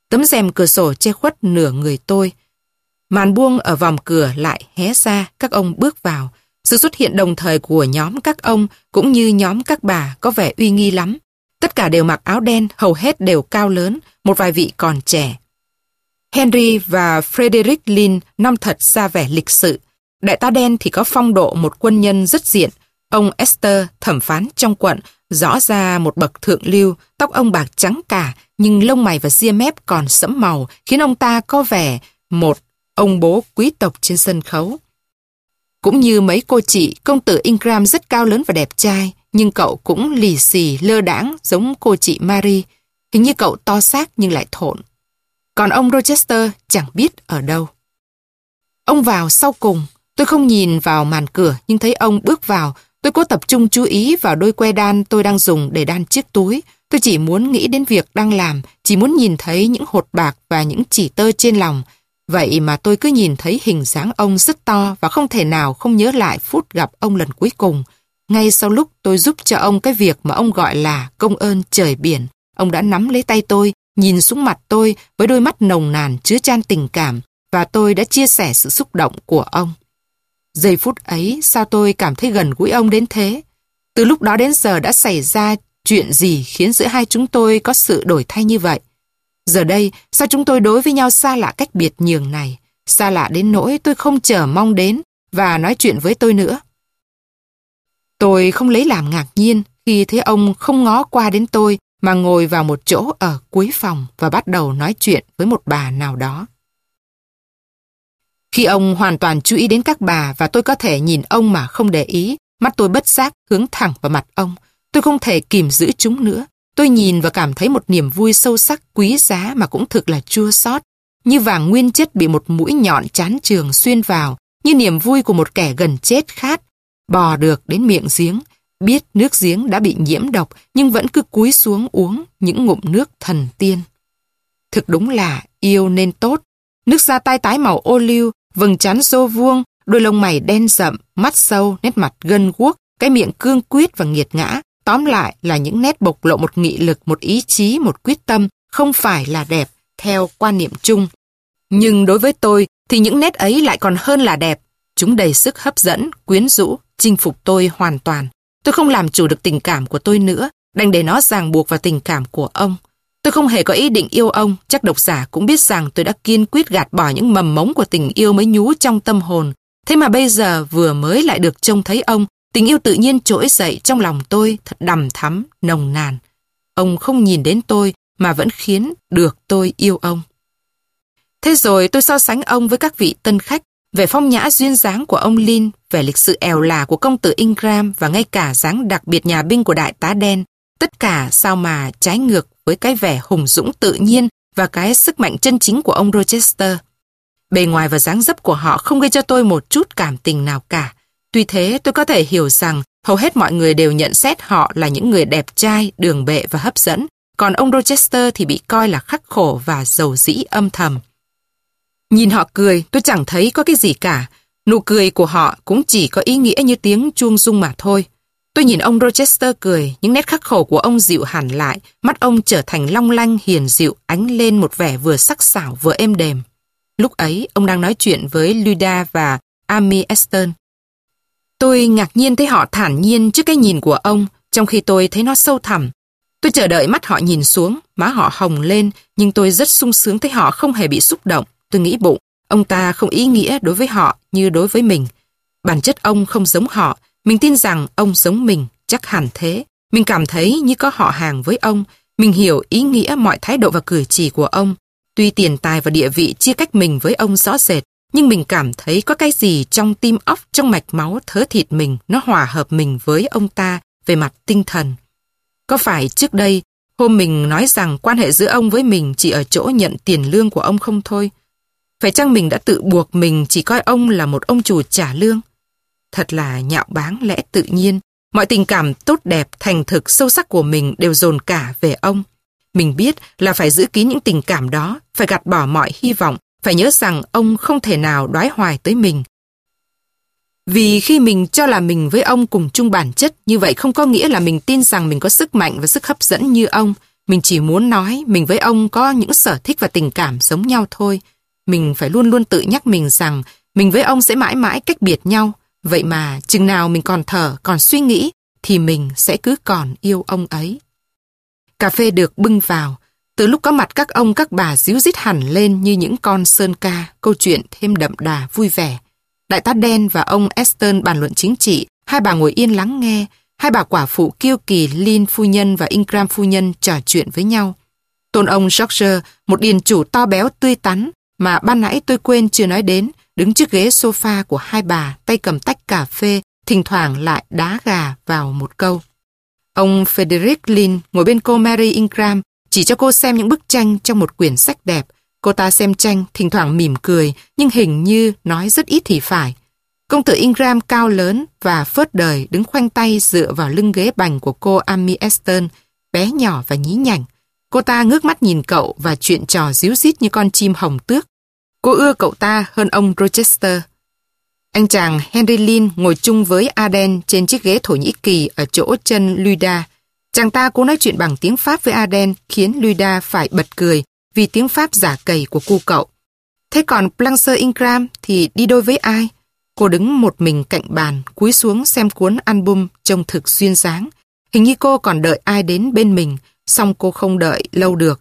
Tấm rèm cửa sổ che khuất nửa người tôi. Màn buông ở vòng cửa lại hé ra, các ông bước vào. Sự xuất hiện đồng thời của nhóm các ông cũng như nhóm các bà có vẻ uy nghi lắm. Tất cả đều mặc áo đen, hầu hết đều cao lớn, một vài vị còn trẻ. Henry và Frederick Lynn năm thật ra vẻ lịch sự. Đại tá đen thì có phong độ một quân nhân rất diện. Ông Esther, thẩm phán trong quận, rõ ra một bậc thượng lưu, tóc ông bạc trắng cả, nhưng lông mày và ria mép còn sẫm màu, khiến ông ta có vẻ một ông bố quý tộc trên sân khấu. Cũng như mấy cô chị, công tử Ingram rất cao lớn và đẹp trai, nhưng cậu cũng lì xì lơ đãng giống cô chị Marie. Hình như cậu to xác nhưng lại thộn. Còn ông Rochester chẳng biết ở đâu. Ông vào sau cùng. Tôi không nhìn vào màn cửa nhưng thấy ông bước vào. Tôi cố tập trung chú ý vào đôi que đan tôi đang dùng để đan chiếc túi. Tôi chỉ muốn nghĩ đến việc đang làm, chỉ muốn nhìn thấy những hột bạc và những chỉ tơ trên lòng. Vậy mà tôi cứ nhìn thấy hình dáng ông rất to và không thể nào không nhớ lại phút gặp ông lần cuối cùng. Ngay sau lúc tôi giúp cho ông cái việc mà ông gọi là công ơn trời biển, ông đã nắm lấy tay tôi, nhìn xuống mặt tôi với đôi mắt nồng nàn chứa chan tình cảm và tôi đã chia sẻ sự xúc động của ông. Giây phút ấy sao tôi cảm thấy gần gũi ông đến thế? Từ lúc đó đến giờ đã xảy ra chuyện gì khiến giữa hai chúng tôi có sự đổi thay như vậy? Giờ đây, sao chúng tôi đối với nhau xa lạ cách biệt nhường này? Xa lạ đến nỗi tôi không chờ mong đến và nói chuyện với tôi nữa. Tôi không lấy làm ngạc nhiên khi thấy ông không ngó qua đến tôi mà ngồi vào một chỗ ở cuối phòng và bắt đầu nói chuyện với một bà nào đó. Khi ông hoàn toàn chú ý đến các bà và tôi có thể nhìn ông mà không để ý, mắt tôi bất giác hướng thẳng vào mặt ông. Tôi không thể kìm giữ chúng nữa. Tôi nhìn và cảm thấy một niềm vui sâu sắc, quý giá mà cũng thực là chua xót, như vàng nguyên chất bị một mũi nhọn chán trường xuyên vào, như niềm vui của một kẻ gần chết khát, bò được đến miệng giếng, biết nước giếng đã bị nhiễm độc nhưng vẫn cứ cúi xuống uống những ngụm nước thần tiên. Thực đúng là yêu nên tốt. Nước da tai tái màu ô liu, vầng trán rô vuông, đôi lông mày đen rậm, mắt sâu, nét mặt gân guốc, cái miệng cương quyết và nghiệt ngã. Tóm lại là những nét bộc lộ một nghị lực, một ý chí, một quyết tâm, không phải là đẹp, theo quan niệm chung. Nhưng đối với tôi thì những nét ấy lại còn hơn là đẹp. Chúng đầy sức hấp dẫn, quyến rũ, chinh phục tôi hoàn toàn. Tôi không làm chủ được tình cảm của tôi nữa, đành để nó ràng buộc vào tình cảm của ông. Tôi không hề có ý định yêu ông, chắc độc giả cũng biết rằng tôi đã kiên quyết gạt bỏ những mầm mống của tình yêu mới nhú trong tâm hồn. Thế mà bây giờ vừa mới lại được trông thấy ông, tình yêu tự nhiên trỗi dậy trong lòng tôi thật đầm thắm, nồng nàn. Ông không nhìn đến tôi mà vẫn khiến được tôi yêu ông. Thế rồi tôi so sánh ông với các vị tân khách, về phong nhã duyên dáng của ông Lin, về lịch sự èo là của công tử Ingram và ngay cả dáng đặc biệt nhà binh của đại tá đen. Tất cả sao mà trái ngược với cái vẻ hùng dũng tự nhiên và cái sức mạnh chân chính của ông Rochester. Bề ngoài và dáng dấp của họ không gây cho tôi một chút cảm tình nào cả. Tuy thế tôi có thể hiểu rằng hầu hết mọi người đều nhận xét họ là những người đẹp trai, đường bệ và hấp dẫn, còn ông Rochester thì bị coi là khắc khổ và giàu dĩ âm thầm. Nhìn họ cười, tôi chẳng thấy có cái gì cả. Nụ cười của họ cũng chỉ có ý nghĩa như tiếng chuông rung mà thôi. Tôi nhìn ông Rochester cười, những nét khắc khổ của ông dịu hẳn lại, mắt ông trở thành long lanh hiền dịu, ánh lên một vẻ vừa sắc sảo vừa êm đềm. Lúc ấy, ông đang nói chuyện với Luda và Amy Eston. Tôi ngạc nhiên thấy họ thản nhiên trước cái nhìn của ông, trong khi tôi thấy nó sâu thẳm. Tôi chờ đợi mắt họ nhìn xuống, má họ hồng lên, nhưng tôi rất sung sướng thấy họ không hề bị xúc động. Tôi nghĩ bụng, ông ta không ý nghĩa đối với họ như đối với mình. Bản chất ông không giống họ, mình tin rằng ông giống mình, chắc hẳn thế. Mình cảm thấy như có họ hàng với ông, mình hiểu ý nghĩa mọi thái độ và cử chỉ của ông. Tuy tiền tài và địa vị chia cách mình với ông rõ rệt, nhưng mình cảm thấy có cái gì trong tim óc, trong mạch máu, thớ thịt mình, nó hòa hợp mình với ông ta về mặt tinh thần. Có phải trước đây, hôm mình nói rằng quan hệ giữa ông với mình chỉ ở chỗ nhận tiền lương của ông không thôi? Phải chăng mình đã tự buộc mình chỉ coi ông là một ông chủ trả lương? Thật là nhạo báng lẽ tự nhiên. Mọi tình cảm tốt đẹp, thành thực, sâu sắc của mình đều dồn cả về ông. Mình biết là phải giữ kín những tình cảm đó, phải gạt bỏ mọi hy vọng, phải nhớ rằng ông không thể nào đoái hoài tới mình. Vì khi mình cho là mình với ông cùng chung bản chất, như vậy không có nghĩa là mình tin rằng mình có sức mạnh và sức hấp dẫn như ông. Mình chỉ muốn nói mình với ông có những sở thích và tình cảm giống nhau thôi. Mình phải luôn luôn tự nhắc mình rằng mình với ông sẽ mãi mãi cách biệt nhau. Vậy mà chừng nào mình còn thở, còn suy nghĩ thì mình sẽ cứ còn yêu ông ấy. Cà phê được bưng vào. Từ lúc có mặt các ông các bà díu dít hẳn lên như những con sơn ca, câu chuyện thêm đậm đà vui vẻ. Đại tá Đen và ông Eston bàn luận chính trị, hai bà ngồi yên lắng nghe, hai bà quả phụ kiêu kỳ Lin phu nhân và Ingram phu nhân trò chuyện với nhau. Tôn ông George, một điền chủ to béo tươi tắn, mà ban nãy tôi quên chưa nói đến, đứng trước ghế sofa của hai bà, tay cầm tách cà phê, thỉnh thoảng lại đá gà vào một câu. Ông Frederick Lin ngồi bên cô Mary Ingram, chỉ cho cô xem những bức tranh trong một quyển sách đẹp. Cô ta xem tranh, thỉnh thoảng mỉm cười, nhưng hình như nói rất ít thì phải. Công tử Ingram cao lớn và phớt đời đứng khoanh tay dựa vào lưng ghế bành của cô Amy Eston, bé nhỏ và nhí nhảnh. Cô ta ngước mắt nhìn cậu và chuyện trò díu dít như con chim hồng tước. Cô ưa cậu ta hơn ông Rochester. Anh chàng Henry Lin ngồi chung với Aden trên chiếc ghế Thổ Nhĩ Kỳ ở chỗ chân Luda. Chàng ta cố nói chuyện bằng tiếng Pháp với Aden khiến Luda phải bật cười vì tiếng Pháp giả cầy của cu cậu. Thế còn Plancer Ingram thì đi đôi với ai? Cô đứng một mình cạnh bàn, cúi xuống xem cuốn album trông thực xuyên dáng. Hình như cô còn đợi ai đến bên mình, xong cô không đợi lâu được.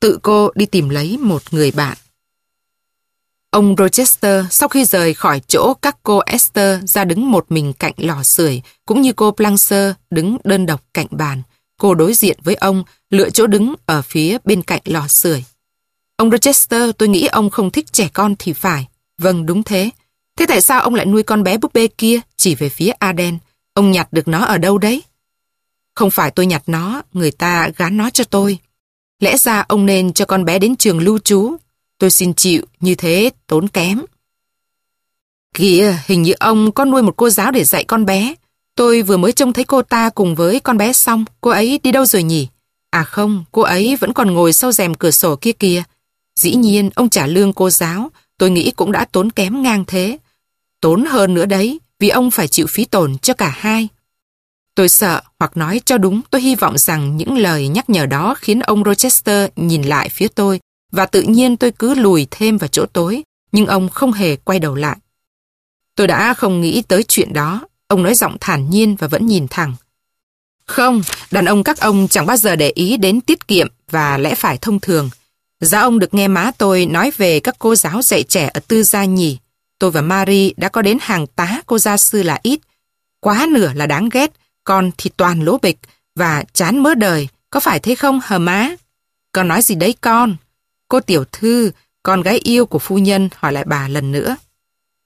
Tự cô đi tìm lấy một người bạn. Ông Rochester sau khi rời khỏi chỗ các cô Esther ra đứng một mình cạnh lò sưởi, cũng như cô Plancer đứng đơn độc cạnh bàn. Cô đối diện với ông, lựa chỗ đứng ở phía bên cạnh lò sưởi. Ông Rochester, tôi nghĩ ông không thích trẻ con thì phải. Vâng, đúng thế. Thế tại sao ông lại nuôi con bé búp bê kia chỉ về phía Aden? Ông nhặt được nó ở đâu đấy? Không phải tôi nhặt nó, người ta gán nó cho tôi. Lẽ ra ông nên cho con bé đến trường lưu trú. Tôi xin chịu, như thế tốn kém. Kìa, hình như ông có nuôi một cô giáo để dạy con bé. Tôi vừa mới trông thấy cô ta cùng với con bé xong, cô ấy đi đâu rồi nhỉ? À không, cô ấy vẫn còn ngồi sau rèm cửa sổ kia kìa. Dĩ nhiên, ông trả lương cô giáo, tôi nghĩ cũng đã tốn kém ngang thế. Tốn hơn nữa đấy, vì ông phải chịu phí tổn cho cả hai. Tôi sợ, hoặc nói cho đúng, tôi hy vọng rằng những lời nhắc nhở đó khiến ông Rochester nhìn lại phía tôi, và tự nhiên tôi cứ lùi thêm vào chỗ tối, nhưng ông không hề quay đầu lại. Tôi đã không nghĩ tới chuyện đó, ông nói giọng thản nhiên và vẫn nhìn thẳng. Không, đàn ông các ông chẳng bao giờ để ý đến tiết kiệm và lẽ phải thông thường. Giá ông được nghe má tôi nói về các cô giáo dạy trẻ ở tư gia nhỉ. Tôi và Marie đã có đến hàng tá cô gia sư là ít. Quá nửa là đáng ghét, con thì toàn lố bịch và chán mớ đời. Có phải thế không hờ má? Con nói gì đấy con? Cô tiểu thư, con gái yêu của phu nhân hỏi lại bà lần nữa.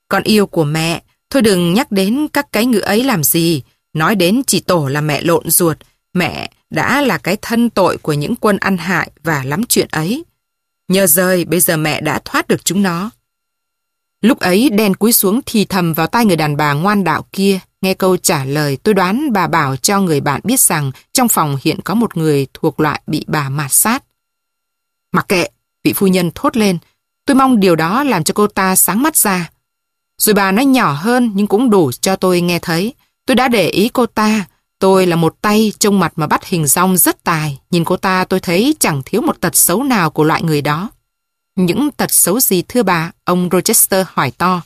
Con yêu của mẹ, thôi đừng nhắc đến các cái ngữ ấy làm gì. Nói đến chỉ tổ là mẹ lộn ruột, mẹ đã là cái thân tội của những quân ăn hại và lắm chuyện ấy. Nhờ rời, bây giờ mẹ đã thoát được chúng nó. Lúc ấy đen cúi xuống thì thầm vào tai người đàn bà ngoan đạo kia. Nghe câu trả lời tôi đoán bà bảo cho người bạn biết rằng trong phòng hiện có một người thuộc loại bị bà mạt sát. Mặc kệ, vị phu nhân thốt lên. Tôi mong điều đó làm cho cô ta sáng mắt ra. Rồi bà nói nhỏ hơn nhưng cũng đủ cho tôi nghe thấy. Tôi đã để ý cô ta. Tôi là một tay trông mặt mà bắt hình rong rất tài. Nhìn cô ta tôi thấy chẳng thiếu một tật xấu nào của loại người đó. Những tật xấu gì thưa bà? Ông Rochester hỏi to.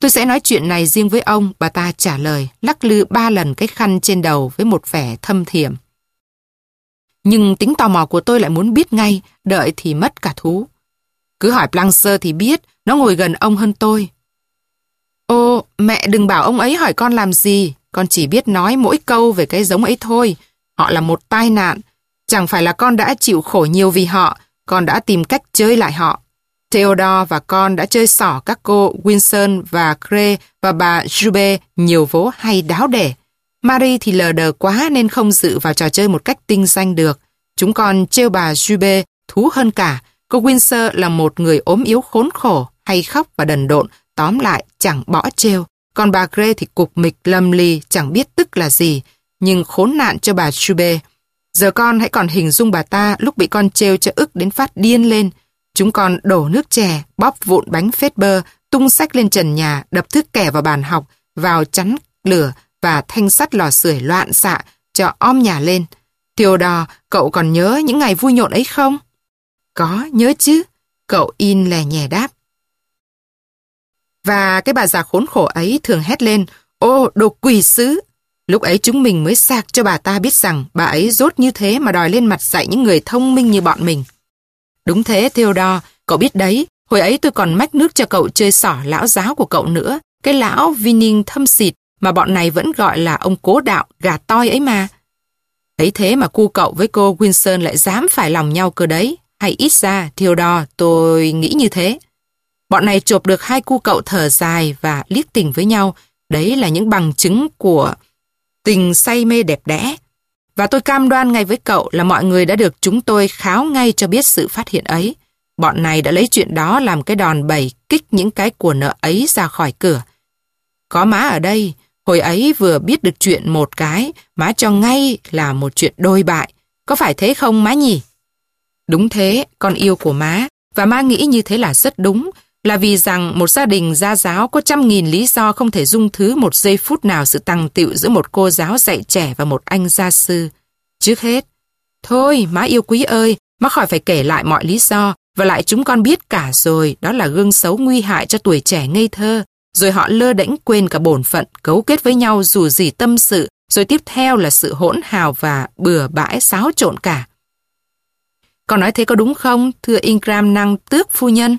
Tôi sẽ nói chuyện này riêng với ông, bà ta trả lời, lắc lư ba lần cái khăn trên đầu với một vẻ thâm thiểm. Nhưng tính tò mò của tôi lại muốn biết ngay, đợi thì mất cả thú. Cứ hỏi Plancer thì biết, nó ngồi gần ông hơn tôi. Ô, mẹ đừng bảo ông ấy hỏi con làm gì, con chỉ biết nói mỗi câu về cái giống ấy thôi. Họ là một tai nạn, chẳng phải là con đã chịu khổ nhiều vì họ, con đã tìm cách chơi lại họ. Theodore và con đã chơi xỏ các cô Winson và Cray và bà Jube nhiều vố hay đáo đẻ. Marie thì lờ đờ quá nên không dự vào trò chơi một cách tinh danh được. Chúng con trêu bà Jube thú hơn cả. Cô Windsor là một người ốm yếu khốn khổ, hay khóc và đần độn, tóm lại chẳng bỏ trêu. Còn bà Gray thì cục mịch lâm ly, chẳng biết tức là gì, nhưng khốn nạn cho bà Chube. Giờ con hãy còn hình dung bà ta lúc bị con trêu cho ức đến phát điên lên. Chúng con đổ nước chè, bóp vụn bánh phết bơ, tung sách lên trần nhà, đập thức kẻ vào bàn học, vào chắn lửa và thanh sắt lò sưởi loạn xạ cho om nhà lên. Theodore, cậu còn nhớ những ngày vui nhộn ấy không? Có, nhớ chứ. Cậu in lè nhè đáp. Và cái bà già khốn khổ ấy thường hét lên, ô, đồ quỷ sứ. Lúc ấy chúng mình mới sạc cho bà ta biết rằng bà ấy rốt như thế mà đòi lên mặt dạy những người thông minh như bọn mình. Đúng thế, Theodore, cậu biết đấy, hồi ấy tôi còn mách nước cho cậu chơi sỏ lão giáo của cậu nữa, cái lão Vinning thâm xịt mà bọn này vẫn gọi là ông cố đạo gà toi ấy mà. Ấy thế mà cu cậu với cô Winson lại dám phải lòng nhau cơ đấy, hay ít ra, Theodore, tôi nghĩ như thế. Bọn này chộp được hai cu cậu thở dài và liếc tình với nhau, đấy là những bằng chứng của tình say mê đẹp đẽ. Và tôi cam đoan ngay với cậu là mọi người đã được chúng tôi kháo ngay cho biết sự phát hiện ấy. Bọn này đã lấy chuyện đó làm cái đòn bẩy kích những cái của nợ ấy ra khỏi cửa. Có má ở đây, hồi ấy vừa biết được chuyện một cái, má cho ngay là một chuyện đôi bại. Có phải thế không má nhỉ? Đúng thế, con yêu của má. Và má nghĩ như thế là rất đúng, là vì rằng một gia đình gia giáo có trăm nghìn lý do không thể dung thứ một giây phút nào sự tăng tiệu giữa một cô giáo dạy trẻ và một anh gia sư. Trước hết, thôi má yêu quý ơi, má khỏi phải kể lại mọi lý do, và lại chúng con biết cả rồi, đó là gương xấu nguy hại cho tuổi trẻ ngây thơ. Rồi họ lơ đễnh quên cả bổn phận, cấu kết với nhau dù gì tâm sự, rồi tiếp theo là sự hỗn hào và bừa bãi xáo trộn cả. Con nói thế có đúng không, thưa Ingram năng tước phu nhân?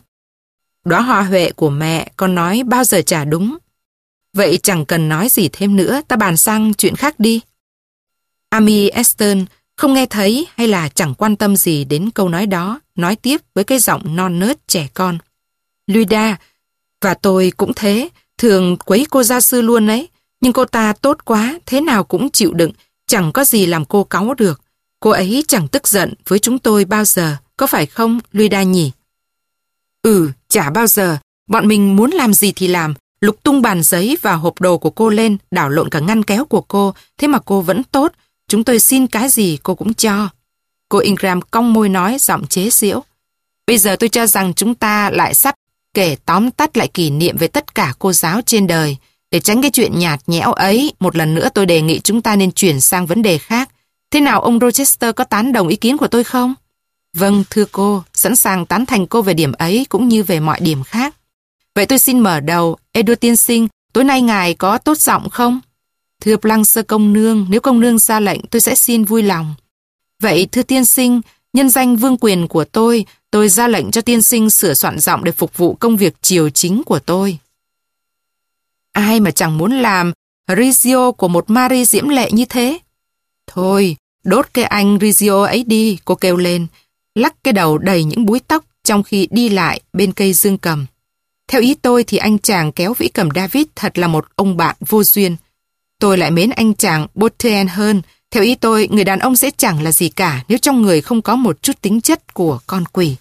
Đó hoa huệ của mẹ, con nói bao giờ trả đúng. Vậy chẳng cần nói gì thêm nữa, ta bàn sang chuyện khác đi. Amy Eston không nghe thấy hay là chẳng quan tâm gì đến câu nói đó, nói tiếp với cái giọng non nớt trẻ con. Luida, và tôi cũng thế, thường quấy cô gia sư luôn ấy, nhưng cô ta tốt quá, thế nào cũng chịu đựng, chẳng có gì làm cô cáu được. Cô ấy chẳng tức giận với chúng tôi bao giờ, có phải không, Luida nhỉ? Ừ, chả bao giờ. Bọn mình muốn làm gì thì làm, lục tung bàn giấy và hộp đồ của cô lên, đảo lộn cả ngăn kéo của cô, thế mà cô vẫn tốt, chúng tôi xin cái gì cô cũng cho. Cô Ingram cong môi nói giọng chế giễu. Bây giờ tôi cho rằng chúng ta lại sắp kể tóm tắt lại kỷ niệm về tất cả cô giáo trên đời. Để tránh cái chuyện nhạt nhẽo ấy, một lần nữa tôi đề nghị chúng ta nên chuyển sang vấn đề khác. Thế nào ông Rochester có tán đồng ý kiến của tôi không? Vâng, thưa cô, sẵn sàng tán thành cô về điểm ấy cũng như về mọi điểm khác. Vậy tôi xin mở đầu, edo tiên sinh, tối nay ngài có tốt giọng không? Thưa Plancer công nương, nếu công nương ra lệnh tôi sẽ xin vui lòng. Vậy thưa tiên sinh, nhân danh vương quyền của tôi, tôi ra lệnh cho tiên sinh sửa soạn giọng để phục vụ công việc triều chính của tôi. Ai mà chẳng muốn làm Rizio của một Marie diễm lệ như thế? Thôi, đốt cái anh Rizio ấy đi, cô kêu lên, lắc cái đầu đầy những búi tóc trong khi đi lại bên cây dương cầm. Theo ý tôi thì anh chàng kéo vĩ cầm David thật là một ông bạn vô duyên. Tôi lại mến anh chàng Botten hơn. Theo ý tôi, người đàn ông sẽ chẳng là gì cả nếu trong người không có một chút tính chất của con quỷ.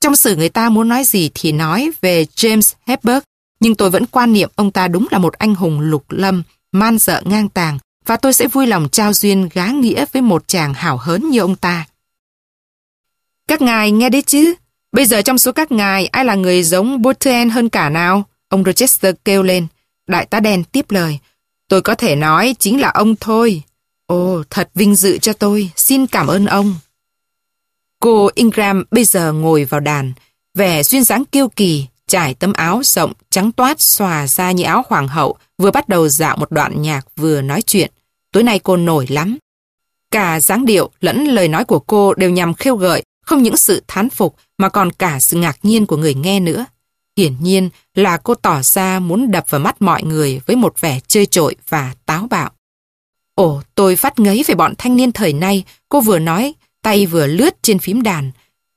Trong sử người ta muốn nói gì thì nói về James Hepburn, nhưng tôi vẫn quan niệm ông ta đúng là một anh hùng lục lâm, man dợ ngang tàng, và tôi sẽ vui lòng trao duyên gá nghĩa với một chàng hảo hớn như ông ta. Các ngài nghe đấy chứ? Bây giờ trong số các ngài, ai là người giống Botten hơn cả nào? Ông Rochester kêu lên. Đại tá đen tiếp lời. Tôi có thể nói chính là ông thôi. Ồ, thật vinh dự cho tôi. Xin cảm ơn ông. Cô Ingram bây giờ ngồi vào đàn, vẻ duyên dáng kiêu kỳ, trải tấm áo rộng, trắng toát xòa ra như áo hoàng hậu, vừa bắt đầu dạo một đoạn nhạc vừa nói chuyện. Tối nay cô nổi lắm. Cả dáng điệu lẫn lời nói của cô đều nhằm khêu gợi, không những sự thán phục mà còn cả sự ngạc nhiên của người nghe nữa. Hiển nhiên là cô tỏ ra muốn đập vào mắt mọi người với một vẻ chơi trội và táo bạo. Ồ, tôi phát ngấy về bọn thanh niên thời nay, cô vừa nói, tay vừa lướt trên phím đàn.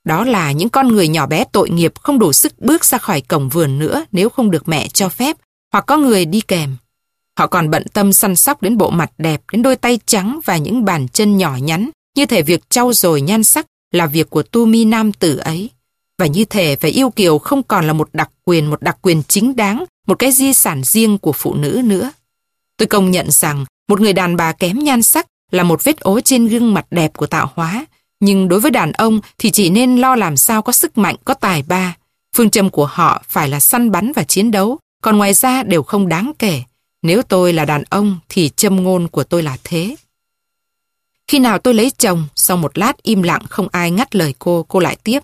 Đó là những con người nhỏ bé tội nghiệp không đủ sức bước ra khỏi cổng vườn nữa nếu không được mẹ cho phép, hoặc có người đi kèm. Họ còn bận tâm săn sóc đến bộ mặt đẹp, đến đôi tay trắng và những bàn chân nhỏ nhắn, như thể việc trau dồi nhan sắc là việc của tu mi nam tử ấy. Và như thể phải yêu kiều không còn là một đặc quyền, một đặc quyền chính đáng, một cái di sản riêng của phụ nữ nữa. Tôi công nhận rằng một người đàn bà kém nhan sắc là một vết ố trên gương mặt đẹp của tạo hóa, nhưng đối với đàn ông thì chỉ nên lo làm sao có sức mạnh, có tài ba. Phương châm của họ phải là săn bắn và chiến đấu, còn ngoài ra đều không đáng kể. Nếu tôi là đàn ông thì châm ngôn của tôi là thế. Khi nào tôi lấy chồng, sau một lát im lặng không ai ngắt lời cô, cô lại tiếp.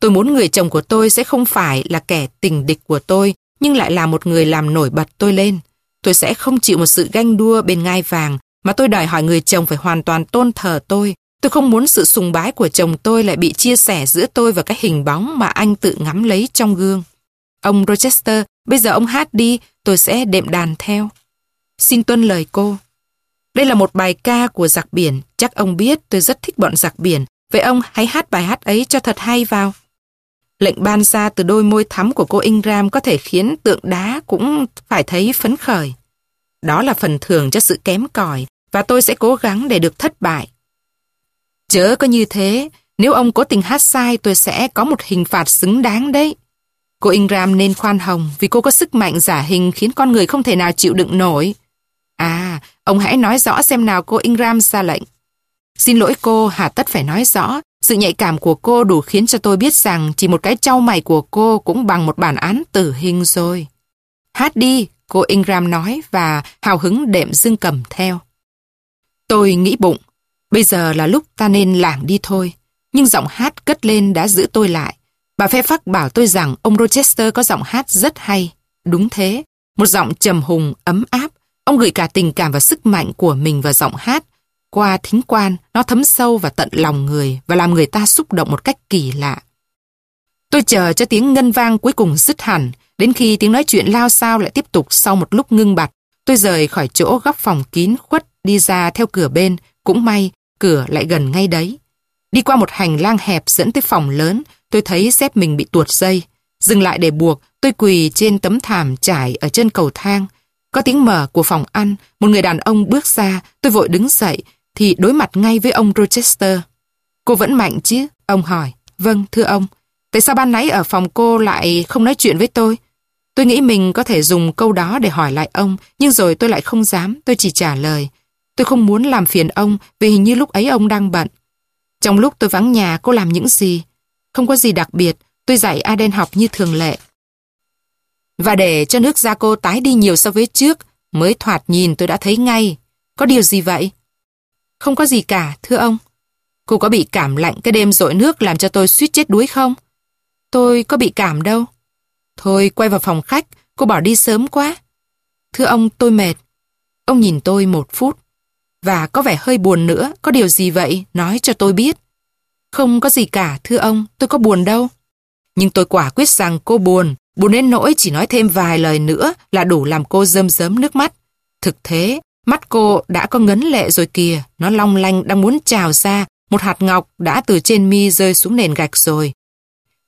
Tôi muốn người chồng của tôi sẽ không phải là kẻ tình địch của tôi, nhưng lại là một người làm nổi bật tôi lên. Tôi sẽ không chịu một sự ganh đua bên ngai vàng, mà tôi đòi hỏi người chồng phải hoàn toàn tôn thờ tôi. Tôi không muốn sự sùng bái của chồng tôi lại bị chia sẻ giữa tôi và cái hình bóng mà anh tự ngắm lấy trong gương. Ông Rochester, bây giờ ông hát đi, tôi sẽ đệm đàn theo. Xin tuân lời cô. Đây là một bài ca của giặc biển, chắc ông biết tôi rất thích bọn giặc biển, vậy ông hãy hát bài hát ấy cho thật hay vào. Lệnh ban ra từ đôi môi thắm của cô Ingram có thể khiến tượng đá cũng phải thấy phấn khởi. Đó là phần thưởng cho sự kém cỏi và tôi sẽ cố gắng để được thất bại. Chớ có như thế, nếu ông cố tình hát sai tôi sẽ có một hình phạt xứng đáng đấy. Cô Ingram nên khoan hồng vì cô có sức mạnh giả hình khiến con người không thể nào chịu đựng nổi. À, ông hãy nói rõ xem nào cô Ingram ra lệnh. Xin lỗi cô, hà tất phải nói rõ. Sự nhạy cảm của cô đủ khiến cho tôi biết rằng chỉ một cái trau mày của cô cũng bằng một bản án tử hình rồi. Hát đi, cô Ingram nói và hào hứng đệm dương cầm theo. Tôi nghĩ bụng, Bây giờ là lúc ta nên lảng đi thôi. Nhưng giọng hát cất lên đã giữ tôi lại. Bà phê phắc bảo tôi rằng ông Rochester có giọng hát rất hay. Đúng thế, một giọng trầm hùng, ấm áp. Ông gửi cả tình cảm và sức mạnh của mình vào giọng hát. Qua thính quan, nó thấm sâu và tận lòng người và làm người ta xúc động một cách kỳ lạ. Tôi chờ cho tiếng ngân vang cuối cùng dứt hẳn, đến khi tiếng nói chuyện lao sao lại tiếp tục sau một lúc ngưng bặt. Tôi rời khỏi chỗ góc phòng kín khuất đi ra theo cửa bên, cũng may, cửa lại gần ngay đấy. Đi qua một hành lang hẹp dẫn tới phòng lớn, tôi thấy dép mình bị tuột dây. Dừng lại để buộc, tôi quỳ trên tấm thảm trải ở chân cầu thang. Có tiếng mở của phòng ăn, một người đàn ông bước ra, tôi vội đứng dậy, thì đối mặt ngay với ông Rochester. Cô vẫn mạnh chứ? Ông hỏi. Vâng, thưa ông. Tại sao ban nãy ở phòng cô lại không nói chuyện với tôi? Tôi nghĩ mình có thể dùng câu đó để hỏi lại ông, nhưng rồi tôi lại không dám, tôi chỉ trả lời. Tôi không muốn làm phiền ông vì hình như lúc ấy ông đang bận. Trong lúc tôi vắng nhà cô làm những gì? Không có gì đặc biệt, tôi dạy Aden học như thường lệ. Và để cho nước da cô tái đi nhiều so với trước, mới thoạt nhìn tôi đã thấy ngay. Có điều gì vậy? Không có gì cả, thưa ông. Cô có bị cảm lạnh cái đêm rội nước làm cho tôi suýt chết đuối không? Tôi có bị cảm đâu. Thôi quay vào phòng khách, cô bỏ đi sớm quá. Thưa ông, tôi mệt. Ông nhìn tôi một phút. Và có vẻ hơi buồn nữa, có điều gì vậy, nói cho tôi biết. Không có gì cả, thưa ông, tôi có buồn đâu. Nhưng tôi quả quyết rằng cô buồn, buồn đến nỗi chỉ nói thêm vài lời nữa là đủ làm cô rơm rớm nước mắt. Thực thế, mắt cô đã có ngấn lệ rồi kìa, nó long lanh đang muốn trào ra, một hạt ngọc đã từ trên mi rơi xuống nền gạch rồi.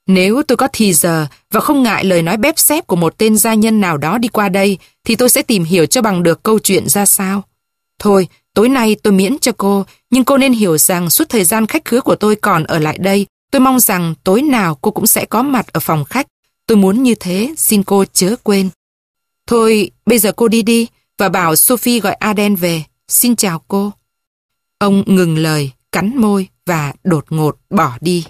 Nếu tôi có thì giờ và không ngại lời nói bếp xếp của một tên gia nhân nào đó đi qua đây, thì tôi sẽ tìm hiểu cho bằng được câu chuyện ra sao. Thôi, tối nay tôi miễn cho cô, nhưng cô nên hiểu rằng suốt thời gian khách khứa của tôi còn ở lại đây, tôi mong rằng tối nào cô cũng sẽ có mặt ở phòng khách. Tôi muốn như thế, xin cô chớ quên. Thôi, bây giờ cô đi đi, và bảo Sophie gọi Aden về. Xin chào cô. Ông ngừng lời, cắn môi và đột ngột bỏ đi.